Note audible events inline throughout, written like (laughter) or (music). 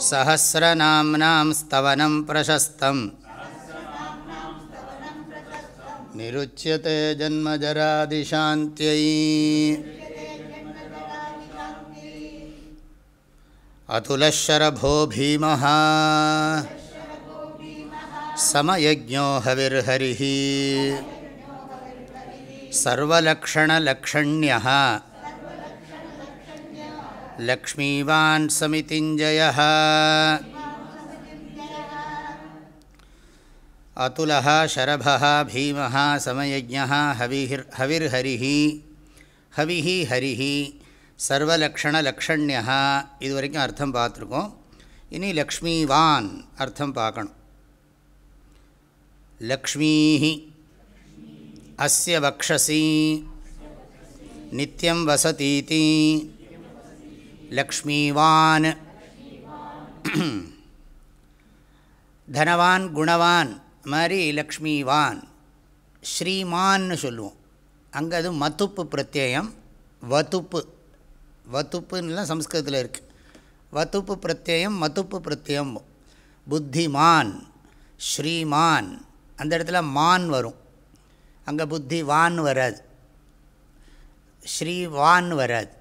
सहस्रनाम्नां स्तवनं प्रशस्तम्। निरुच्यते जन्मजरादिशान्त्यै। अतुलशरभो भीमः। समयज्ञो हविर्हरिः। सर्वलक्षणलक्षण्यः लक्ष्मीवान् समितिञ्जयः अतुलः शरभः भीमः समयज्ञः हविर् हविर्हरिः ஹவிஹ ஹரிஹி சர்வலக்ஷணலக்ஷண்யா இது வரைக்கும் அர்த்தம் பார்த்துருக்கோம் இனி லக்ஷ்மிவான் அர்த்தம் பார்க்கணும் லக்ஷ்மீஹி அஸ்ய வக்ஷசி நித்தியம் வசதீதி லக்ஷ்மீவான். தனவான் குணவான் மாதிரி லக்ஷ்மிவான். ஸ்ரீமான்னு சொல்லுவோம். அங்கே அது மத்துப்பு பிரத்யயம் வத்துப்பு வத்துப்புன்னெலாம் சம்ஸ்கிருதத்தில் இருக்குது வத்துப்பு பிரத்யம் மத்துப்பு பிரத்யம் புத்திமான் ஸ்ரீமான். அந்த இடத்துல மான் வரும். அங்கே புத்திவான் வராது. ஸ்ரீவான் வராது.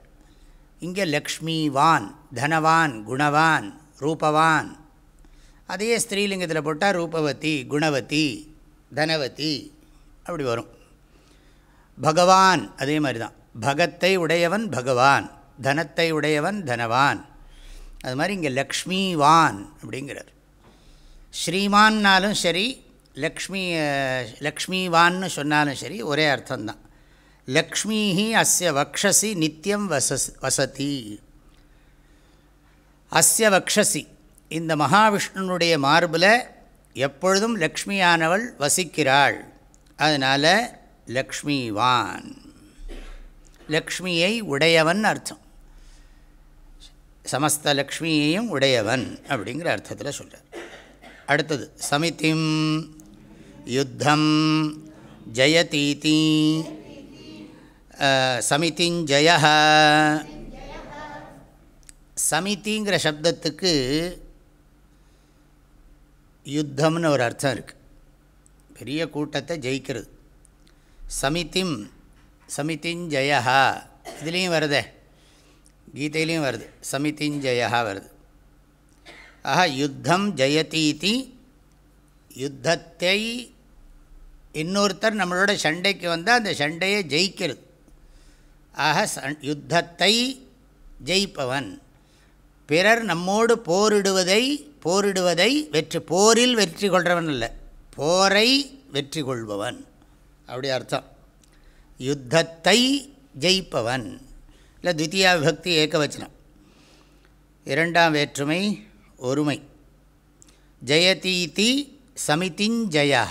இங்கே லக்ஷ்மிவான் தனவான் குணவான் ரூபவான். அதையே ஸ்திரீலிங்கத்தில் போட்டால் ரூபவதி குணவதி தனவதி அப்படி வரும். பகவான் அதே மாதிரி தான் பகத்தை உடையவன் பகவான் தனத்தை உடையவன் தனவான். அது மாதிரி இங்கே லக்ஷ்மிவான் அப்படிங்கிறார். ஸ்ரீமான்னாலும் சரி லக்ஷ்மி லக்ஷ்மிவான்னு சொன்னாலும் சரி ஒரே அர்த்தம்தான். லக்ஷ்மீஹி அஸ்ய வக்ஷசி நித்தியம் வசஸ் வசதி. அஸ்ய வக்ஷசி. இந்த மகாவிஷ்ணுனுடைய மார்பில் எப்பொழுதும் லக்ஷ்மியானவள் வசிக்கிறாள். அதனால் லக்ஷ்மிவான். லக்ஷ்மியை உடையவன் அர்த்தம். சமஸ்த லக்ஷ்மியையும் உடையவன் அப்படிங்கிற அர்த்தத்தில் சொல்கிறார் அடுத்தது சமிதிம் யுத்தம் ஜெயதீதி சமிதிஞ்சய சமிதிங்கிற சப்தத்துக்கு யுத்தம்னு ஒரு அர்த்தம் இருக்குது பெரிய கூட்டத்தை ஜெயிக்கிறது. சமிதிம் சமிதிஞ்சயா இதுலேயும் வருதே. கீதையிலையும் வருது. சமிதிஞ்சயா வருது. ஆஹா யுத்தம் ஜெயதீதி யுத்தத்தை இன்னொருத்தர் நம்மளோட சண்டைக்கு வந்தால் அந்த சண்டையை ஜெயிக்கிறது. ஆக யுத்தத்தை ஜெயிப்பவன். பிறர் நம்மோடு போரிடுவதை போரிடுவதை வெற்றி போரில் வெற்றி கொள்கிறவன் இல்லை போரை வெற்றி கொள்பவன். அப்படி அர்த்தம். யுத்தத்தை ஜெயிப்பவன். இல்லை துவித்தியா விபக்தி ஏகவச்சனம் இரண்டாம் வேற்றுமை ஒருமை. ஜெயதீதி சமிதிஞ்சயா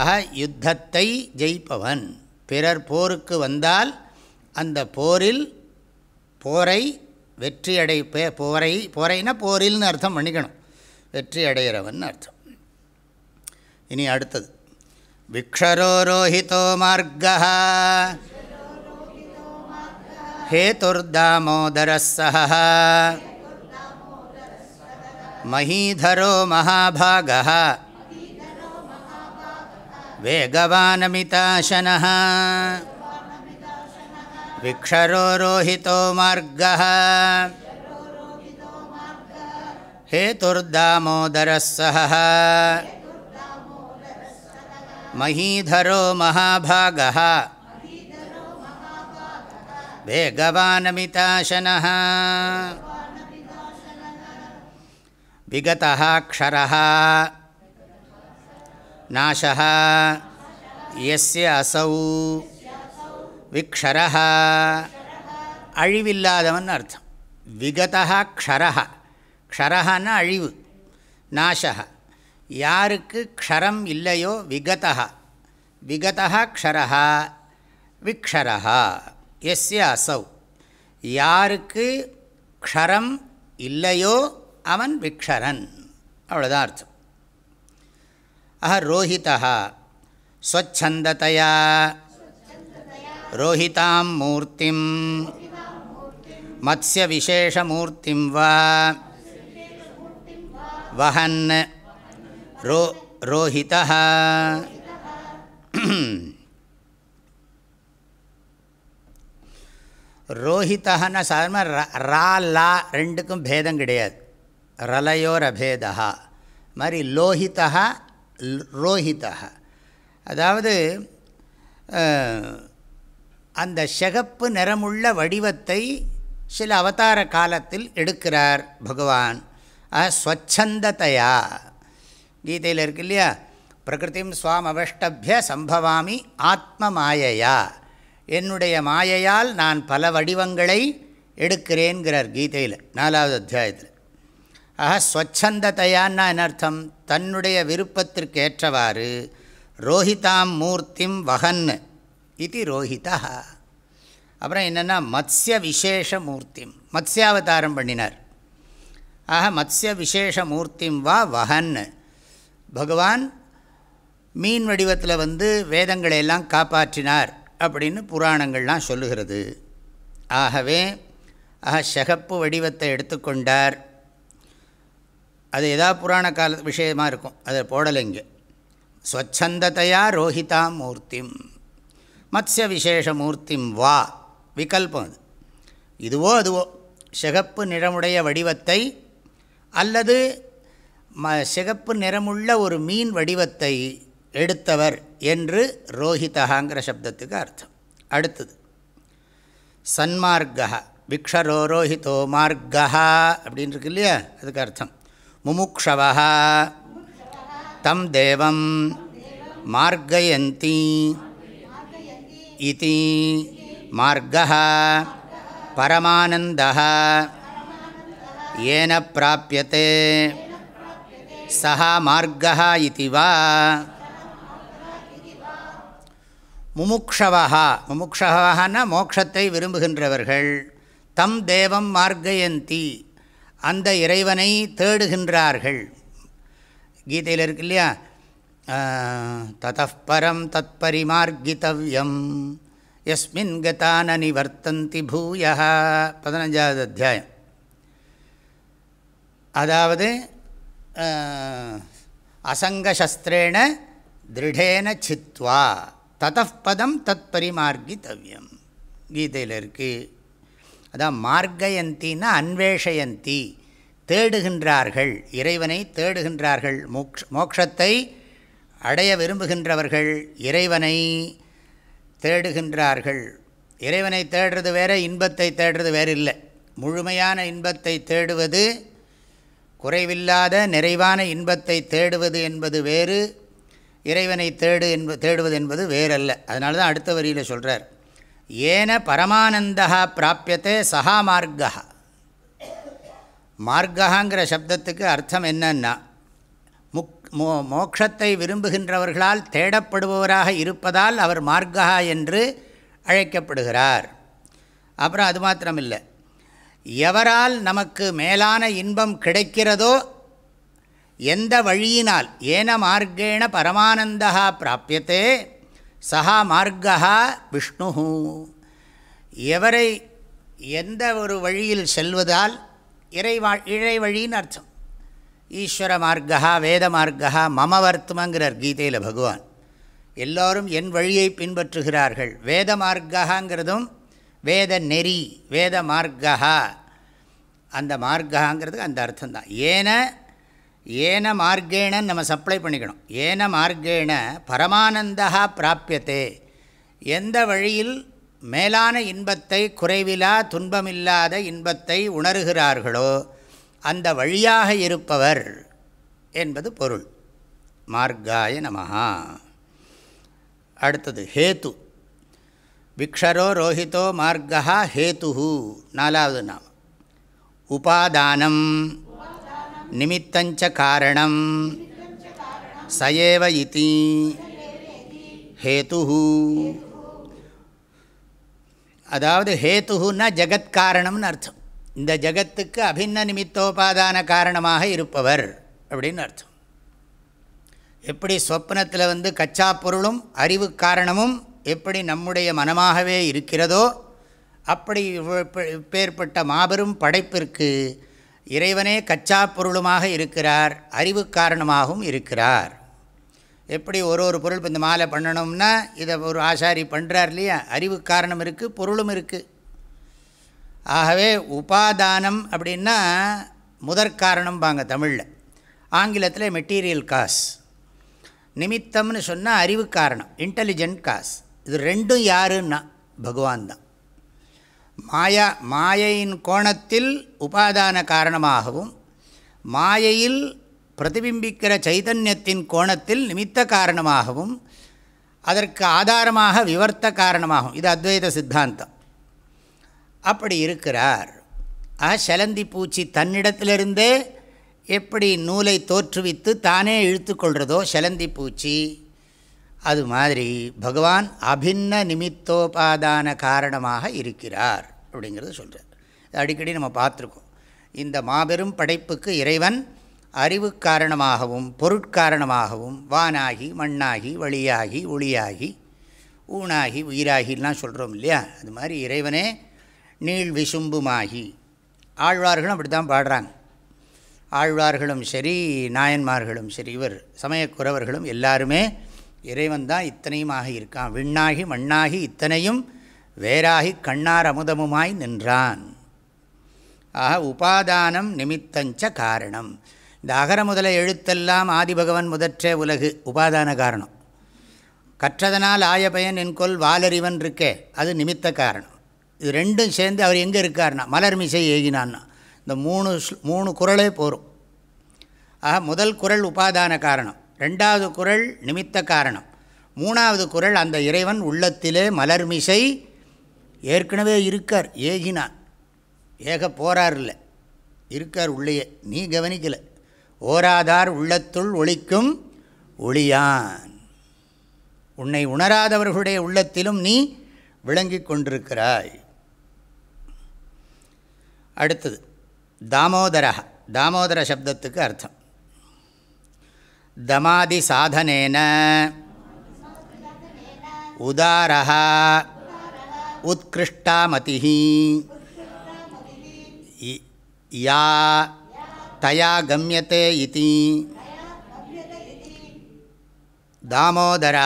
ஆக யுத்தத்தை ஜெயிப்பவன். பிறர் போருக்கு வந்தால் அந்த போரில் போரை வெற்றி அடை போரை போரைனா போரில்னு அர்த்தம் பண்ணிக்கணும் வெற்றி அடைகிறவன் அர்த்தம் இனி அடுத்தது விக்ஷரோரோஹிதோ மார்க हेतुर्दामोदरः सह महीधरो महाभागः वेगवानमिताशनः विक्षरो रोहितो मार्गः हेतुर्दामोदरः सह महीधरो महाभागः वेगवानमिताशनः विगतः क्षरः நாசः எஸ்ய அசௌ விக்ஷரः அழிவில்லாதவன் அர்த்தம். விகதா க்ஷரஹா க்ஷரஹான்னா அழிவு. நாசக யாருக்கு க்ஷரம் இல்லையோ விகதா. விகதா க்ஷரஹா. விக்ஷரஹா. எஸ்ய அசௌ. யாருக்கு க்ஷரம் இல்லையோ அவன் விக்ஷரன். அவ்வளோதான் அர்த்தம். ஆஹ ரோஹிதா ஸ்வச்சந்ததையா. ரோஹிதாம் மூர்த்திம். மத்ய விசேஷமூர்த்திம் வா. வகன் ரோ ரோஹிதா ரோஹிதான்னா சாதாரண ரா லா ரெண்டுக்கும் பேதம் கிடையாது. ரலையோர் அபேதா மாதிரி லோஹிதா ரோஹிதாக அதாவது அந்த சிகப்பு நிறமுள்ள வடிவத்தை சில அவதார காலத்தில் எடுக்கிறார் பகவான். ஸ்வச்சந்ததையா. கீதையில் இருக்கு இல்லையா? பிரகிருதிம் சுவாம் அவஷ்டபிய சம்பவாமி ஆத்ம மாயையா. என்னுடைய மாயையால் நான் பல வடிவங்களை எடுக்கிறேன்கிறார் கீதையில் நாலாவது அத்தியாயத்தில். ஆக ஸ்வச்சந்ததையான்னா என்ன அர்த்தம்? தன்னுடைய விருப்பத்திற்கு ஏற்றவாறு ரோஹிதாம் மூர்த்திம் வகன் இது ரோஹிதா. அப்புறம் என்னென்னா மத்ய விசேஷ மூர்த்திம். மத்ஸ்யாவதாரம் பண்ணினார். ஆக மத்ய விசேஷ மூர்த்திம் வா வகன் பகவான் மீன் வடிவத்தில் வந்து வேதங்களை எல்லாம் காப்பாற்றினார் அப்படின்னு புராணங்கள்லாம் சொல்லுகிறது. ஆகவே ஆக ஷகப்பு வடிவத்தை எடுத்துக்கொண்டார். அது எதா புராண கால விஷயமாக இருக்கும். அதை போடலைங்க ஸ்வச்சந்ததையா ரோஹிதாம் மூர்த்திம். மத்ய விசேஷ மூர்த்திம் வா. விகல்பம் அது. இதுவோ அதுவோ. சிகப்பு நிறமுடைய வடிவத்தை அல்லது ம சிகப்பு நிறமுள்ள ஒரு மீன் வடிவத்தை எடுத்தவர் என்று ரோஹிதகாங்கிற சப்தத்துக்கு அர்த்தம். அடுத்தது. சன்மார்க்கா விக்ஷரோரோஹிதோ மார்க்கா அப்படின்னு இருக்கு இல்லையா? அதுக்கு அர்த்தம். முமுக்ஷவ தம் தேவம் மார்கயந்தி இதி மார்க பரமானந்த ஏன பிராபியத்தை சா மார்க இது வா முமுக்ஷவா முமுக்ஷவான மோட்சத்தை விரும்புகின்றவர்கள். தம் தேவம் மார்கயந்தி அந்த இறைவனை தேடுகின்றார்கள். கீதையில் இருக்கு இல்லையா? தத்தப்பரம் தத் பரிமார்கித்தவியம் எஸ்மின் கதான நிவர்த்தந்தி பூயா பதினஞ்சாவது அத்தியாயம். அதாவது அசங்கசஸ்திரேண திருடேன சித்வா. தத்தப்பதம் தத் பரிமார்கித்தவியம் கீதையில் இருக்குது அதான் மார்கயந்தின்னா அன்வேஷயந்தி. தேடுகின்றார்கள் இறைவனை தேடுகின்றார்கள். மோக்ஷ மோக்ஷத்தை அடைய விரும்புகின்றவர்கள் இறைவனை தேடுகின்றார்கள். இறைவனை தேடுறது வேறு இன்பத்தை தேடுறது வேறு இல்லை. முழுமையான இன்பத்தை தேடுவது குறைவில்லாத நிறைவான இன்பத்தை தேடுவது என்பது வேறு இறைவனை தேடு என்ப தேடுவது என்பது வேறல்ல. அதனால தான் அடுத்த வரியில் சொல்கிறார் ஏன பரமானந்தா பிராப்பியத்தே சஹா மார்க்கா மார்க்காங்கிற சப்தத்துக்கு அர்த்தம் என்னன்னா முக் மோ மோக்ஷத்தை விரும்புகின்றவர்களால் தேடப்படுபவராக இருப்பதால் அவர் மார்க்கா என்று அழைக்கப்படுகிறார். அப்புறம் அது மாத்திரமில்லை. எவரால் நமக்கு மேலான இன்பம் கிடைக்கிறதோ எந்த வழியினால் ஏன மார்க்கேண பரமானந்தா பிராப்பியத்தே சஹா மார்க்கா விஷ்ணு எவரை எந்த ஒரு வழியில் செல்வதால் இறைவா இழை வழின்னு அர்த்தம். ஈஸ்வர மார்க்கா வேத மார்க்கா மம வர்த்தமங்கிறார் கீதையில் பகவான். எல்லோரும் என் வழியை பின்பற்றுகிறார்கள். வேத மார்க்காங்கிறதும் வேத நெறி வேத மார்க்கா அந்த மார்க்காங்கிறதுக்கு அந்த அர்த்தம்தான். ஏன ஏன மார்க்கேணன்னு நம்ம சப்ளை பண்ணிக்கணும். ஏன மார்க்கேண பரமானந்தா பிராப்பியத்தே எந்த வழியில் மேலான இன்பத்தை குறைவிலா துன்பமில்லாத இன்பத்தை உணர்கிறார்களோ அந்த வழியாக இருப்பவர் என்பது பொருள். மார்க்காய நமஹா. அடுத்தது ஹேத்து. விக்ஷரோ ரோஹிதோ மார்க்கா ஹேத்து நாலாவது நாம் உபாதானம். நிமித்தஞ்ச காரணம். சயேவ இதி ஹேத்து அதாவது ஹேத்துன்னா ஜகத்காரணம்னு அர்த்தம். இந்த ஜகத்துக்கு அபின்ன நிமித்தோபாதான காரணமாக இருப்பவர் அப்படின்னு அர்த்தம். எப்படி சொப்னத்தில் வந்து கச்சா பொருளும் அறிவு காரணமும் எப்படி நம்முடைய மனமாகவே இருக்கிறதோ அப்படி இப்பேற்பட்ட மாபெரும் படைப்பிற்கு இறைவனே கச்சா பொருளுமாக இருக்கிறார் அறிவு காரணமாகவும் இருக்கிறார். எப்படி ஒரு ஒரு பொருள் இப்போ இந்த மாலை பண்ணணும்னா இதை ஒரு ஆசாரி பண்ணுறார் இல்லையா? அறிவு காரணம் இருக்குது பொருளும் இருக்குது ஆகவே உபாதானம் அப்படின்னா முதற்காரணம் பாங்க தமிழில். ஆங்கிலத்தில் மெட்டீரியல் காஸ் நிமித்தம்னு சொன்னால் அறிவு காரணம் இன்டெலிஜென்ட் காஸ் இது ரெண்டும் யாருன்னா? பகவான் தான். மாயா மாயையின் கோணத்தில் உபாதான காரணமாகவும் மாயையில் பிரதிபிம்பிக்கிற சைதன்யத்தின் கோணத்தில் நிமித்த காரணமாகவும் அதற்கு ஆதாரமாக விவர்த்த காரணமாகும் இது அத்வைத சித்தாந்தம். அப்படி இருக்கிறார். ஆ செலந்தி பூச்சி தன்னிடத்திலிருந்தே எப்படி நூலை தோற்றுவித்து தானே இழுத்து கொள்கிறதோ செலந்தி பூச்சி? அது மாதிரி பகவான் அபின்ன நிமித்தோபாதான காரணமாக இருக்கிறார் அப்படிங்கிறது சொல்கிறார் அடிக்கடி நம்ம பார்த்துருக்கோம். இந்த மாபெரும் படைப்புக்கு இறைவன் அறிவு காரணமாகவும் பொருட்காரணமாகவும் வானாகி மண்ணாகி வழியாகி ஒளியாகி ஊனாகி உயிராகிலாம் சொல்கிறோம் இல்லையா? அது மாதிரி இறைவனே நீள் விசும்புமாகி. ஆழ்வார்களும் அப்படி தான் பாடுறாங்க. ஆழ்வார்களும் சரி நாயன்மார்களும் சரி இவர் சமயக்குறவர்களும் எல்லாருமே இறைவன் தான் இத்தனையுமாக இருக்கான். விண்ணாகி மண்ணாகி இத்தனையும் வேறாகி கண்ணார் அமுதமுமாய் நின்றான். ஆக உபாதானம் நிமித்தஞ்ச காரணம். இந்த அகர முதல எழுத்தெல்லாம் ஆதிபகவன் முதற்றே உலகு உபாதான காரணம். கற்றதனால் ஆயபயன் என்கொல் வாலறிவன் இருக்கே அது நிமித்த காரணம். இது ரெண்டும் சேர்ந்து அவர் எங்கே இருக்கார்னா மலர் மிசை ஏகினான்னா இந்த மூணு மூணு குரலே போகும் ஆக முதல் குரல் உபாதான காரணம். ரெண்டாவது குரல் நிமித்த காரணம். மூணாவது குரல் அந்த இறைவன் உள்ளத்திலே மலர்மிசை ஏற்கனவே இருக்கார் ஏகினான். ஏக போறார்ல இல்லை இருக்கார் உள்ளேயே நீ கவனிக்கலை. ஓராதார் உள்ளத்துள் ஒழிக்கும் ஒளியான். உன்னை உணராதவர்களுடைய உள்ளத்திலும் நீ விளங்கி கொண்டிருக்கிறாய். அடுத்தது தாமோதரா தாமோதர சப்தத்துக்கு அர்த்தம். தமாதி சாதனேன உதாரா உத்கிருஷ்டாமதி யா தயா கமியத்தை இது தாமோதரா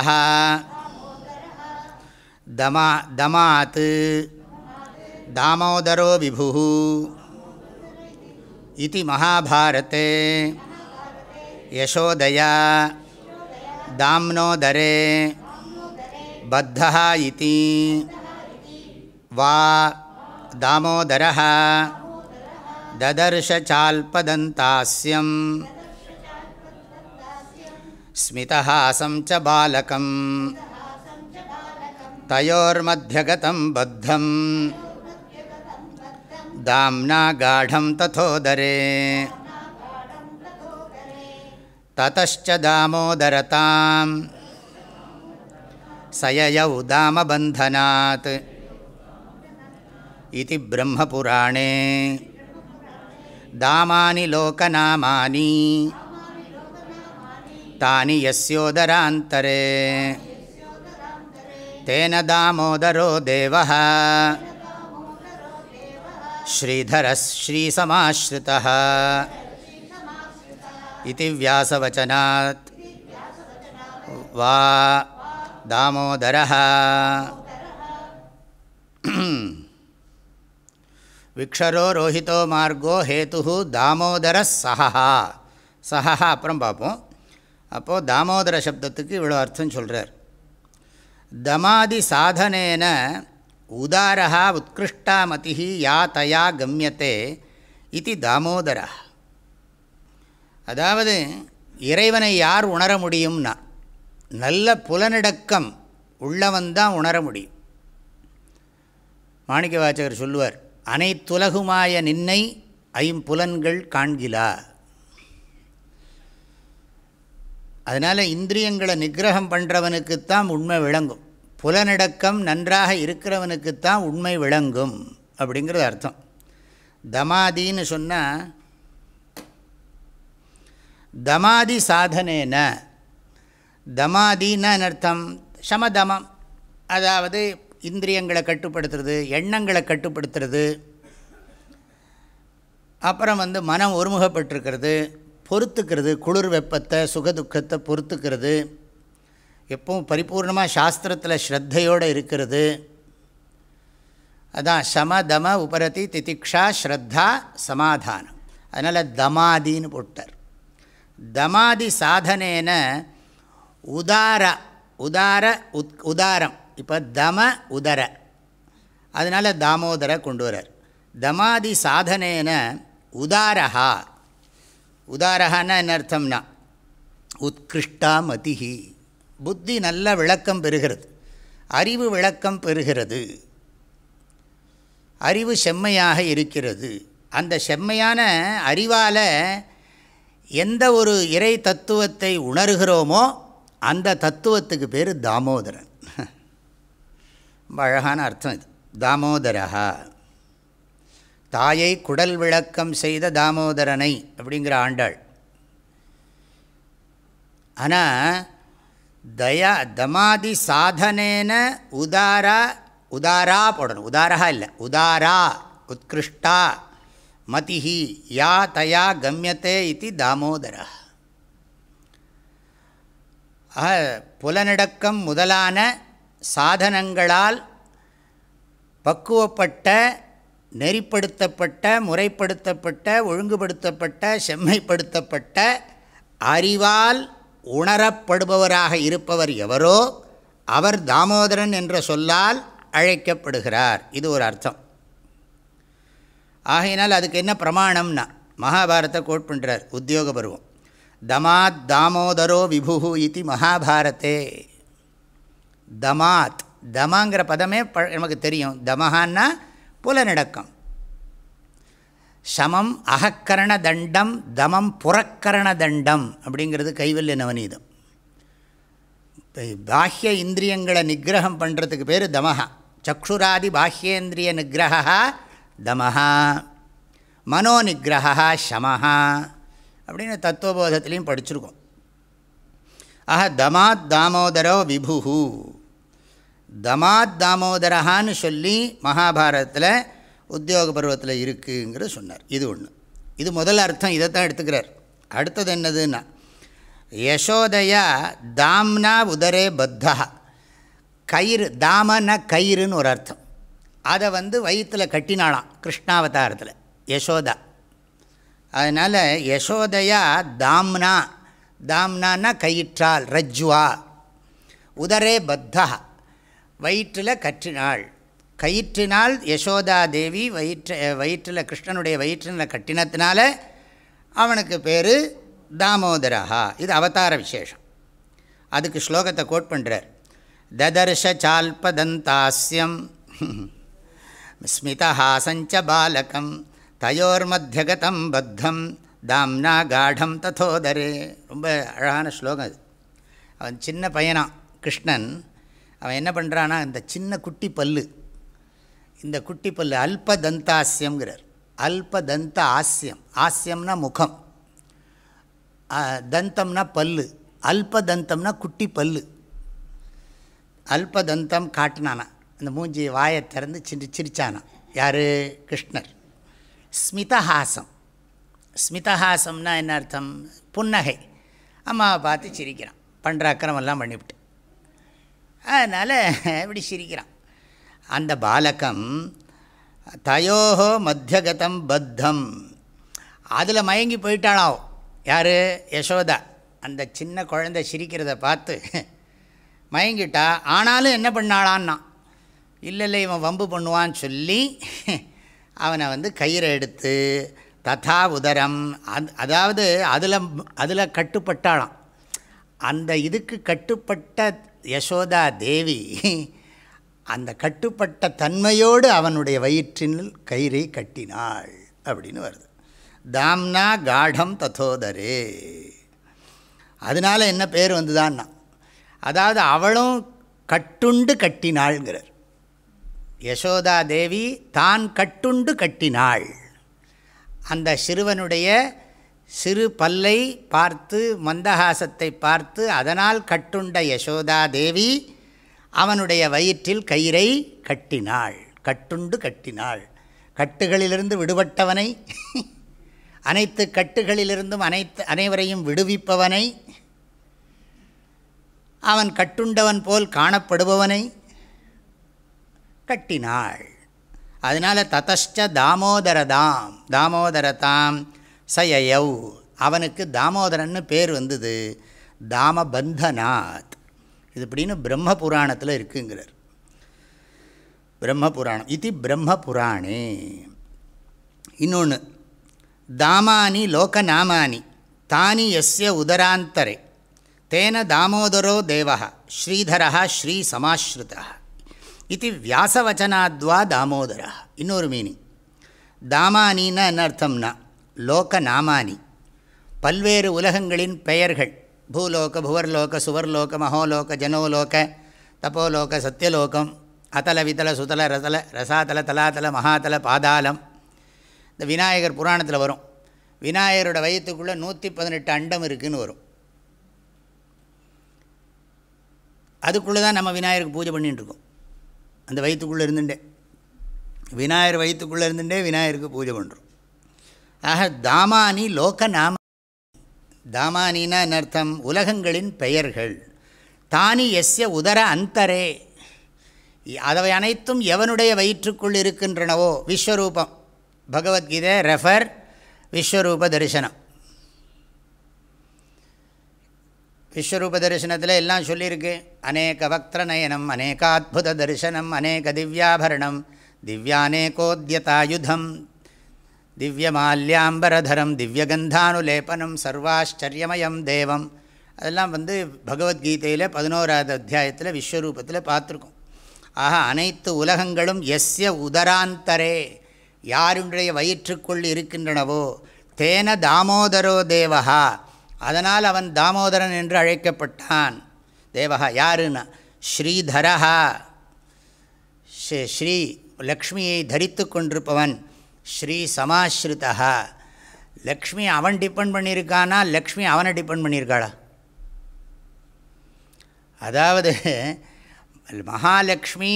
தமா தமாத் தாமோதரோ விபு இது மகாபாரதே यशोदया दाम्नोदरे बद्धः इति वा दामोदरः ददर्श चाल्पदन्तास्यं स्मितहासं च बालकं तयोर्मध्यगतं बद्धम् दाम्ना गाढं तथोदरे ततश्च दामोदरतां सययौ दामबन्धनात्। इति ब्रह्मपुराणे। दामानि लोकनामानि। तानि यस्योदरान्तरे। तेन दामोदरो देवः। श्रीधरः श्रीसमाश्रितः इति व्यासवचनात् वा दामोदरः விக்ஷரோ ரோஹிதோ மார்கோ ஹேத்து தாமோதர சஹா சஹா அப்புறம் பார்ப்போம் அப்போது தாமோதர சப்தத்துக்கு இவ்வளோ அர்த்தம் சொல்கிறார் தமாதி சாதனேன உதாரா உத்கிருஷ்டா மதி யா தயா கம்யத்தே இது தாமோதரா அதாவது இறைவனை யார் உணர முடியும்னா நல்ல புலனடக்கம் உள்ளவன் தான் உணர முடியும். மாணிக்க வாச்சகர் சொல்லுவார் அனைத்துலகுமாய நின்னை ஐம்புலன்கள் காண்கிலா. அதனால் இந்திரியங்களை நிகிரகம் பண்ணுறவனுக்குத்தான் உண்மை விளங்கும். புலனடக்கம் நன்றாக இருக்கிறவனுக்குத்தான் உண்மை விளங்கும் அப்படிங்கிறது அர்த்தம். தமாதின்னு சொன்னால் தமாதி சாதனேன. தமாதின்னு அர்த்தம் சமதமம். அதாவது இந்திரியங்களை கட்டுப்படுத்துறது எண்ணங்களை கட்டுப்படுத்துறது. அப்புறம் வந்து மனம் ஒருமுகப்பட்டிருக்கிறது பொறுத்துக்கிறது குளிர் வெப்பத்தை சுகதுக்கத்தை பொறுத்துக்கிறது. எப்பவும் பரிபூர்ணமாக சாஸ்திரத்தில் ஸ்ரத்தையோடு இருக்கிறது. அதான் சம தம உபரதி திதிக்ஷா ஸ்ரத்தா சமாதானம். அதனால் தமாதின்னு போட்டார். தமாதி சாதனேன உதார உதார உத் உதாரம். இப்போ தம உதர. அதனால் தாமோதர கொண்டு வரார் தமாதி சாதனேன உதாரஹா. உதாரஹான்னா என்ன அர்த்தம்னா உத்கிருஷ்டா மதிஹி. புத்தி நல்ல விளக்கம் பெறுகிறது. அறிவு விளக்கம் பெறுகிறது. அறிவு செம்மையாக இருக்கிறது. அந்த செம்மையான அறிவால் எந்த ஒரு இறை தத்துவத்தை உணர்கிறோமோ அந்த தத்துவத்துக்கு பேர் தாமோதரன். அழகான அர்த்தம் இது. தாமோதரா தாயை குடல் விளக்கம் செய்த தாமோதரனை அப்படிங்கிற ஆண்டாள். ஆனால் தயா தமாதி சாதனேன உதாரா உதாரா போடணும். உதாரா இல்லை. உதாரா உத்கிருஷ்டா. மதிஹி யா தயா கம்யத்தே இது தாமோதர ஆக முதலான சாதனங்களால் பக்குவப்பட்ட நெறிப்படுத்தப்பட்ட முறைப்படுத்தப்பட்ட ஒழுங்குபடுத்தப்பட்ட செம்மைப்படுத்தப்பட்ட அறிவால் உணரப்படுபவராக இருப்பவர் எவரோ அவர் தாமோதரன் என்ற சொல்லால் அழைக்கப்படுகிறார். இது ஒரு அர்த்தம். ஆகையினால் அதுக்கு என்ன பிரமாணம்னா மகாபாரத்தை கோட் பண்ணுறார் உத்தியோக பருவம் தமாத் தாமோதரோ விபு இது மகாபாரத்தே தமாத் தமாங்கிற பதமே ப நமக்கு தெரியும். தமஹான்னா புலநடக்கம். சமம் அகக்கரண தண்டம் தமம் புறக்கரண தண்டம் அப்படிங்கிறது கைவல்ய நவநீதம் பாஹ்ய இந்திரியங்களை நிகிரகம் பண்ணுறதுக்கு பேர் தமஹா. சக்ஷுராதி பாஹ்யேந்திரிய நிகிரகா தமஹா மனோ நிகிரகா சமஹா அப்படின்னு தத்துவபோதத்துலேயும் படிச்சிருக்கோம். ஆஹ தமாத் தாமோதரோ விபு தமாத் தாமோதரஹான்னு சொல்லி மகாபாரதத்தில் உத்தியோக பருவத்தில் இருக்குங்கிற சொன்னார். இது ஒன்று இது முதல் அர்த்தம் இதைத்தான் எடுத்துக்கிறார். அடுத்தது என்னதுன்னா யசோதையா தாம்னா உதரே பத்தா கயிறு தாமன கயிறுன்னு ஒரு அர்த்தம். அதை வந்து வயிற்றில் கட்டினாலாம் கிருஷ்ணாவதாரத்தில் யசோதா. அதனால் யசோதையா தாம்னா தாம்னான்னா கயிற்றால் ரஜ்வா. உதரே பத்தா. வயிற்றில் கற்றினாள். கயிற்றினால் யசோதா தேவி வயிற்று வயிற்றில் கிருஷ்ணனுடைய வயிற்றில் கட்டினத்தினால அவனுக்கு பேர் தாமோதரஹா. இது அவதார விசேஷம். அதுக்கு ஸ்லோகத்தை கோட் பண்ணுறார் ததர்ஷ சால்பதந்தாஸ்யம். ஸ்மிதஹாசஞ்ச பாலகம் தயோர்மத்தியகதம் பத்தம் தாம்னா காடம் ததோதரே ரொம்ப அழகான ஸ்லோகம் அது. அவன் சின்ன பையனான் கிருஷ்ணன். அவன் என்ன பண்ணுறான்னா இந்த சின்ன குட்டி பல்லு இந்த குட்டி பல்லு அல்ப அல்பதந்த அல்ப தந்த ஆஸ்யம் ஆஸ்யம்னா முகம். தந்தம்னா பல்லு அல்பதந்தம்னா குட்டி பல்லு. அல்பதந்தம் காட்டினானா அந்த மூஞ்சி வாயை திறந்து சிரி சிரிச்சானா? யார்? கிருஷ்ணர். ஸ்மிதஹாசம். ஸ்மிதஹாசம்னா என்ன அர்த்தம்? புன்னகை. அம்மாவை பார்த்து சிரிக்கிறான். பண்ணுற அக்கிரமெல்லாம் பண்ணிவிட்டு. அதனால் இப்படி சிரிக்கிறான். அந்த பாலகம் தயோஹோ மத்தியகதம் பத்தம். அதில் மயங்கி போயிட்டாளாவோ யார்? யசோதா. அந்த சின்ன குழந்தை சிரிக்கிறத பார்த்து மயங்கிட்டா. ஆனாலும் என்ன பண்ணாளான்னா இல்லை இல்லை இவன் வம்பு பண்ணுவான்னு சொல்லி அவனை வந்து கயிறை எடுத்து ததா உதரம். அத் அதாவது அதில் அதில் கட்டுப்பட்டாளாம். அந்த இதுக்கு கட்டுப்பட்ட யசோதா தேவி அந்த கட்டுப்பட்ட தன்மையோடு அவனுடைய வயிற்றில் கயிறை கட்டினாள் அப்படின்னு வருது. தாம்னா காடம் ததோதரே. அதனால் என்ன பேர் வந்துதான்னா அதாவது அவளும் கட்டுண்டு கட்டினாள்ங்கிறார். யசோதா தேவி தான் கட்டுண்டு கட்டினாள். அந்த சிறுவனுடைய சிறு பல்லை பார்த்து மந்தஹாசத்தை பார்த்து அதனால் கட்டுண்ட யசோதா தேவி அவனுடைய வயிற்றில் கயிறை கட்டினாள். கட்டுண்டு கட்டினாள். கட்டுகளிலிருந்து விடுபட்டவனை அனைத்து கட்டுகளிலிருந்தும் அனைத்து அனைவரையும் விடுவிப்பவனை அவன் கட்டுண்டவன் போல் காணப்படுபவனை கட்டினாள். அதனால் ததஷ்ட தாமோதரதாம் தாமோதரதாம் சயவ் அவனுக்கு தாமோதரன்னு பேர் வந்தது தாமபந்தநாத் இது இப்படின்னு பிரம்ம புராணத்தில் இருக்குங்கிறார். பிரம்ம புராணம். இது பிரம்ம புராணே. இன்னொன்று தாமானி லோகநாமானி தானி எஸ்ய உதராந்தரே. தேன தாமோதரோ தேவ ஸ்ரீதரா ஸ்ரீ சமாஸ்ருதா இது வியாசவச்சனாத்வா தாமோதரா இன்னொரு மீனிங் தாமானின்னா என்ன அர்த்தம்னா லோக நாமானி பல்வேறு உலகங்களின் பெயர்கள் பூலோக புவர்லோக சுவர்லோக மகோலோக ஜனோலோக தப்போலோக சத்தியலோகம் அதல விதல சுதல ரசல ரசாதல தலாதல மகாதல பாதாளம் இந்த விநாயகர் புராணத்தில் வரும். விநாயகரோட வயிற்றுக்குள்ளே நூற்றி பதினெட்டு அண்டம் இருக்குதுன்னு வரும். அதுக்குள்ளே தான் நம்ம விநாயகருக்கு பூஜை பண்ணிட்டுருக்கோம் அந்த வயிற்றுக்குள்ளே இருந்துட்டே விநாயகர் வயிற்றுக்குள்ளே இருந்துட்டே விநாயகருக்கு பூஜை பண்ணுறோம் ஆக தாமானி லோக நாம தாமானின்னா அர்த்தம்? உலகங்களின் பெயர்கள். தானி எஸ்ய உதர அந்தரே. அவை அனைத்தும் எவனுடைய வயிற்றுக்குள் இருக்கின்றனவோ? விஸ்வரூபம். பகவத்கீதை ரெஃபர் விஸ்வரூப தரிசனம். விஸ்வரூப தரிசனத்தில் எல்லாம் சொல்லியிருக்கு. அநேக வக்திர நயனம் அநேகாத்புத தரிசனம் அநேக திவ்யாபரணம் திவ்யானேகோத்யதாயுதம் திவ்யமால்யாம்பரதரம் திவ்யகந்தானுலேபனம் சர்வாச்சரியமயம் தேவம். அதெல்லாம் வந்து பகவத்கீதையில் பதினோராவது அத்தியாயத்தில் விஸ்வரூபத்தில் பார்த்துருக்கோம். ஆக அனைத்து உலகங்களும் எஸ்ய உதராந்தரே யாருடைய வயிற்றுக்குள் இருக்கின்றனவோ தேன தாமோதரோ தேவகா அதனால் அவன் தாமோதரன் என்று அழைக்கப்பட்டான். தேவகா யாருன்னா? ஸ்ரீதரஹா. ஸ்ரீ லக்ஷ்மியை தரித்து கொண்டிருப்பவன் ஸ்ரீ சமாஸ்ருதா லக்ஷ்மி அவன் டிபெண்ட் பண்ணியிருக்கானா? லக்ஷ்மி அவனை டிபெண்ட் பண்ணியிருக்காளா? அதாவது மகாலட்சுமி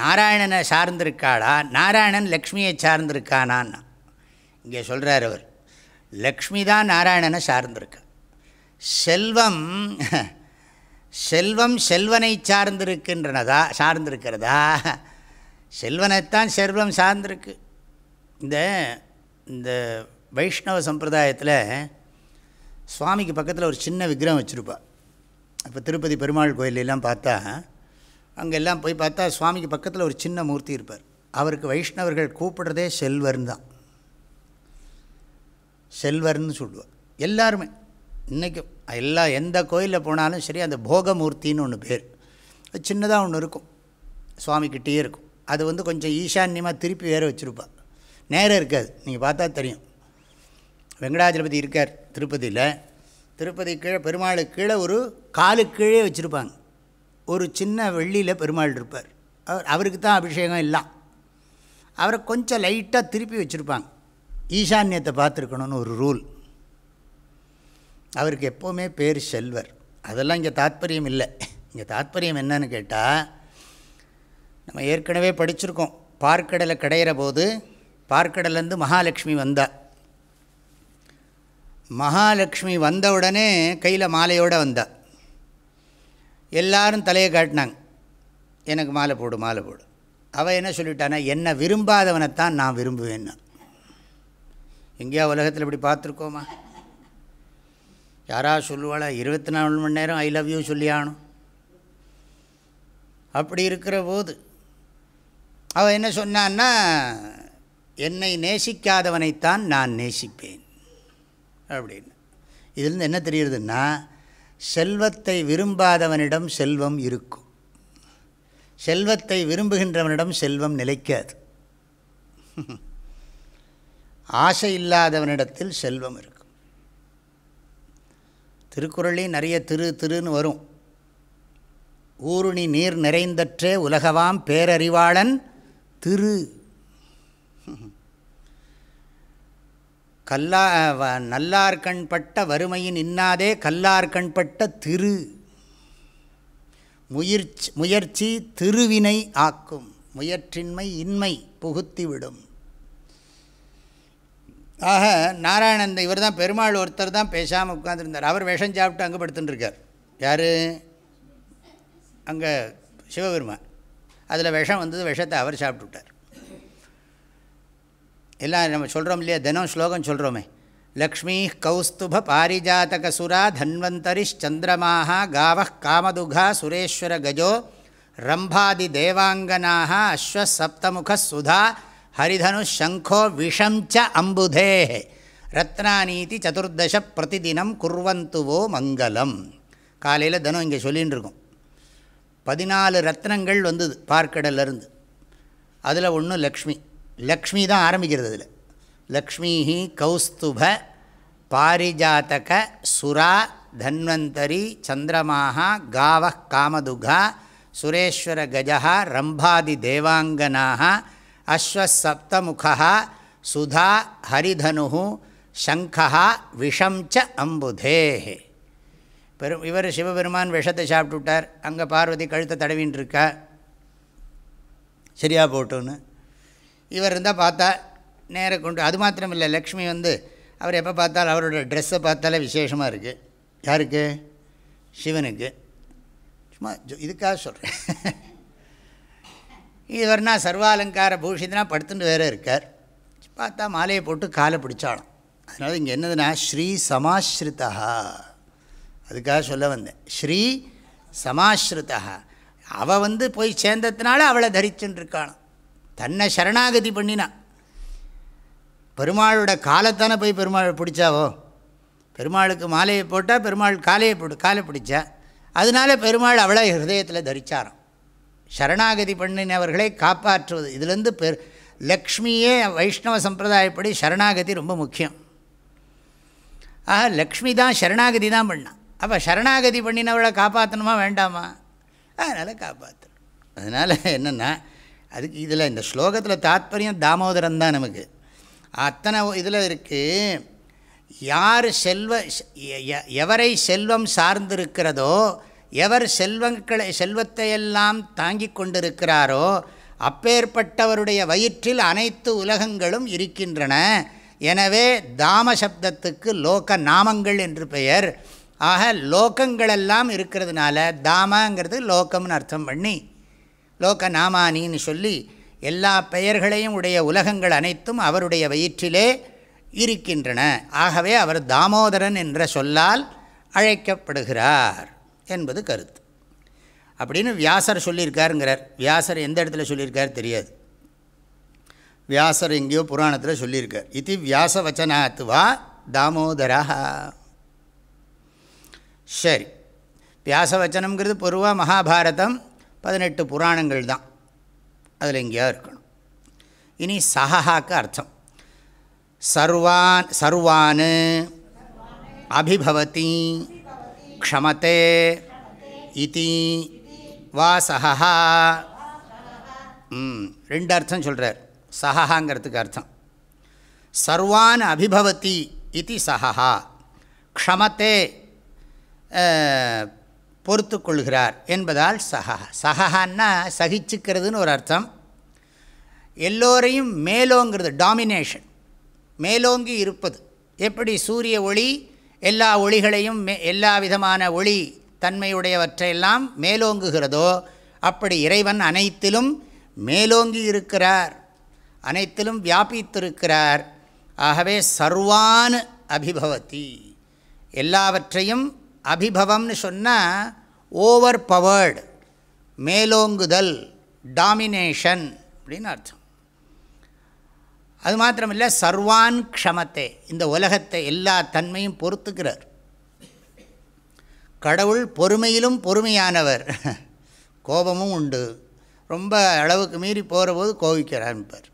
நாராயணனை சார்ந்திருக்காளா? நாராயணன் லக்ஷ்மியை சார்ந்திருக்கானான் இங்கே சொல்கிறார் அவர். லக்ஷ்மி தான் நாராயணனை சார்ந்திருக்கு. செல்வம் செல்வம் செல்வனை சார்ந்திருக்கின்றனதா சார்ந்திருக்கிறதா? செல்வனைத்தான் செல்வம் சார்ந்திருக்கு. இந்த இந்த வைஷ்ணவ சம்பிரதாயத்தில் சுவாமிக்கு பக்கத்தில் ஒரு சின்ன விக்கிரகம் வச்சுருப்பா. இப்போ திருப்பதி பெருமாள் கோயிலெல்லாம் பார்த்தா அங்கெல்லாம் போய் பார்த்தா சுவாமிக்கு பக்கத்தில் ஒரு சின்ன மூர்த்தி இருப்பார். அவருக்கு வைஷ்ணவர்கள் கூப்பிடுறதே செல்வர்னு தான் செல்வர்னு சொல்லுவார் எல்லாருமே. இன்றைக்கும் எல்லா எந்த கோயிலில் போனாலும் சரி அந்த போகமூர்த்தின்னு ஒன்று பேர். அது சின்னதாக ஒன்று இருக்கும். சுவாமிக்கிட்டேயே இருக்கும். அது வந்து கொஞ்சம் ஈசான்யமாக திருப்பி வேறு வச்சுருப்பா. நேரம் இருக்காது. நீங்கள் பார்த்தா தெரியும். வெங்கடாஜலபதி இருக்கார் திருப்பதியில். திருப்பதி கீழே பெருமாளுக்கு கீழே ஒரு காலு கீழே வச்சுருப்பாங்க. ஒரு சின்ன வெள்ளியில் பெருமாள் இருப்பார். அவர் அவருக்கு தான் அபிஷேகம் எல்லாம். அவரை கொஞ்சம் லைட்டாக திருப்பி வச்சுருப்பாங்க. ஈசான்யத்தை பார்த்துருக்கணும்னு ஒரு ரூல். அவருக்கு எப்போவுமே பேர் செல்வர். அதெல்லாம் இங்கே தாத்பரியம் இல்லை. இங்கே தாத்பரியம் என்னன்னு கேட்டால் நம்ம ஏற்கனவே படிச்சிருக்கோம். பார்க்கடலை கிடையிற போது பார்க்கடலேருந்து மகாலட்சுமி வந்தா. மகாலட்சுமி வந்த உடனே கையில் மாலையோடு வந்தா. எல்லாரும் தலையை காட்டினாங்க. எனக்கு மாலை போடு மாலை போடு. அவள் என்ன சொல்லிட்டானா என்னை விரும்பாதவனைத்தான் நான் விரும்புவேன்னா. எங்கேயா உலகத்தில் இப்படி பார்த்துருக்கோமா? யாராக சொல்லுவாளா இருபத்தி நாலு மணி நேரம் ஐ லவ் யூ சொல்லி அப்படி இருக்கிற போது அவள் என்ன சொன்னான்னா என்னை நேசிக்காதவனைத்தான் நான் நேசிப்பேன். அப்படின்னு. இதுலேருந்து என்ன தெரியுதுன்னா செல்வத்தை விரும்பாதவனிடம் செல்வம் இருக்கும். செல்வத்தை விரும்புகின்றவனிடம் செல்வம் நிலைக்காது. ஆசை இல்லாதவனிடத்தில் செல்வம் இருக்கும் திருக்குறளையும் நிறைய திரு திருன்னு வரும். ஊருணி நீர் நிறைந்தற்றே உலகவாம் பேரறிவாளன் திரு. கல்லா நல்லார்கண்பட்ட வறுமையின் இன்னாதே கல்லார்கண்பட்ட திரு. முயற்சி முயற்சி திருவினை ஆக்கும். முயற்றின்மை இன்மை புகுத்திவிடும். ஆக நாராயணந்த இவர் தான் பெருமாள் ஒருத்தர் தான் பேசாமல் உட்காந்துருந்தார் அவர் விஷம் சாப்பிட்டு அங்கே படுத்துட்டுருக்கார் யார்? அங்கே சிவபெருமான். அதில் விஷம் வந்தது விஷத்தை அவர் சாப்பிட்டு விட்டார். எல்லாம் நம்ம சொல்கிறோம் இல்லையா? தினம் ஸ்லோகம் சொல்கிறோமே லக்ஷ்மீ கௌஸ்துப பாரிஜாத்தகசுரா தன்வந்தரிச்சந்திரமாக காவ காமதுகா சுரேஸ்வர கஜோ ரம்பாதி தேவாங்கனாக அஸ்வசப்தமுக சுதா ஹரிதனு சங்கோ விஷம் ச அம்புதே ரத்னாநீதி சதுர்தச பிரதிதினம் குர்வந்துவோ மங்களம் காலையில் தினம் இங்கே சொல்லின்னு இருக்கோம். பதினாலு ரத்னங்கள் வந்தது பார்க்கடலேருந்து. அதில் ஒன்று லக்ஷ்மி. லக்ஷ்மி தான் ஆரம்பிக்கிறது அதில். லக்ஷ்மிஹி கௌஸ்துப பாரிஜாத்தக சுரா தன்வந்தரி சந்திரமாகா காவ காமதுகா சுரேஸ்வர கஜா ரம்பாதி தேவாங்கனாக அஸ்வசப்தமுகா சுதா ஹரிதனு சங்கா விஷம் ச அம்புதே பெரும் இவர் சிவபெருமான் விஷத்தை சாப்பிட்டுட்டார். அங்கே பார்வதி கழுத்தை தடவின்னு இருக்கா சரியா போட்டோன்னு. இவர் இருந்தால் பார்த்தா நேர கொண்டு அது மாத்திரம் இல்லை லக்ஷ்மி வந்து அவர் எப்போ பார்த்தாலும் அவரோட ட்ரெஸ்ஸை பார்த்தாலே விசேஷமாக இருக்குது யாருக்கு? சிவனுக்கு. சும்மா இதுக்காக சொல்கிறேன் இவர்னா சர்வாலங்கார பூஷிதனா படுத்துட்டு வேறு இருக்கார். பார்த்தா மாலையை போட்டு காலை பிடிச்சாலும் அதனால் இங்கே என்னதுன்னா ஸ்ரீ சமாஸ்ருதா அதுக்காக சொல்ல வந்தேன். ஸ்ரீ சமாஸ்ருதா அவள் வந்து போய் சேர்ந்ததுனால அவளை தரிச்சுன்னு இருக்காளாம் தன்னை சரணாகதி பண்ணினான். பெருமாளோட காலத்தானே போய் பெருமாள் பிடிச்சாவோ? பெருமாளுக்கு மாலையை போட்டால் பெருமாள் காலையை போட்டு காலை பிடிச்சா. அதனால பெருமாள் அவளை ஹிருதயத்தில் தரிச்சாராம். சரணாகதி பண்ணினவர்களை காப்பாற்றுவது. இதுலேருந்து பெரு லக்ஷ்மியே வைஷ்ணவ சம்பிரதாயப்படி சரணாகதி ரொம்ப முக்கியம். ஆக லக்ஷ்மி தான் சரணாகதி தான் பண்ணான் அப்போ சரணாகதி பண்ணினவளை காப்பாற்றணுமா வேண்டாமா? அதனால் காப்பாற்றணும் அதனால் என்னென்னா அதுக்கு இதில் இந்த ஸ்லோகத்தில் தாத்பரியம் தாமோதரம் தான் நமக்கு. அத்தனை இதில் இருக்குது யார் செல்வ எவரை செல்வம் சார்ந்திருக்கிறதோ எவர் செல்வங்களை செல்வத்தையெல்லாம் தாங்கி கொண்டிருக்கிறாரோ அப்பேற்பட்டவருடைய வயிற்றில் அனைத்து உலகங்களும் இருக்கின்றன. எனவே தாம சப்தத்துக்கு லோக நாமங்கள் என்று பெயர். ஆக லோகங்களெல்லாம் இருக்கிறதுனால தாமங்கிறது லோகம்னு அர்த்தம் பண்ணி லோக நாமானின்னு சொல்லி எல்லா பெயர்களையும் உடைய உலகங்கள் அனைத்தும் அவருடைய வயிற்றிலே இருக்கின்றன. ஆகவே அவர் தாமோதரன் என்ற சொல்லால் அழைக்கப்படுகிறார். என்பது கருத்து. அப்படின்னு வியாசர் சொல்லியிருக்காருங்கிறார். வியாசர் எந்த இடத்துல சொல்லியிருக்கார் தெரியாது. வியாசர் எங்கேயோ புராணத்தில் சொல்லியிருக்கார். இது வியாச வச்சனாத் வா தாமோதரா சரி. வியாச வச்சனங்கிறது பொதுவாக மகாபாரதம் பதினெட்டு புராணங்கள் தான். அதில் எங்கேயா இருக்கணும். இனி சஹாக்கு அர்த்தம். சர்வான் சர்வான் அபிபவதி. க்ஷமத்தே இதி வா சஹா ம் ரெண்டு அர்த்தம் சொல்கிறார் சஹாங்கிறதுக்கு அர்த்தம். சர்வான் அபிபவதி இது சஹா க்ஷமத்தே பொறுத்து கொள்கிறார் என்பதால் சஹா சஹான்னா சகிச்சுக்கிறதுன்னு ஒரு அர்த்தம். எல்லோரையும் மேலோங்கிறது டாமினேஷன் மேலோங்கி இருப்பது. எப்படி? சூரிய ஒளி எல்லா ஒளிகளையும் மே எல்லா விதமான ஒளி தன்மையுடையவற்றையெல்லாம் மேலோங்குகிறதோ அப்படி இறைவன் அனைத்திலும் மேலோங்கி இருக்கிறார். அனைத்திலும் வியாபித்திருக்கிறார். ஆகவே சர்வான் அபிபவதி. எல்லாவற்றையும் அபிபவம்னு சொன்னால் ஓவர் பவர்டு மேலோங்குதல் டாமினேஷன் அப்படின்னு அர்த்தம். அது மாத்திரமில்லை சர்வான் க்ஷமத்தை. இந்த உலகத்தை எல்லா தன்மையும் பொறுத்துக்கிறார். கடவுள் பொறுமையிலும் பொறுமையானவர். (laughs) கோபமும் உண்டு. ரொம்ப அளவுக்கு மீறி போகிற போது ஆரம்பிப்பார்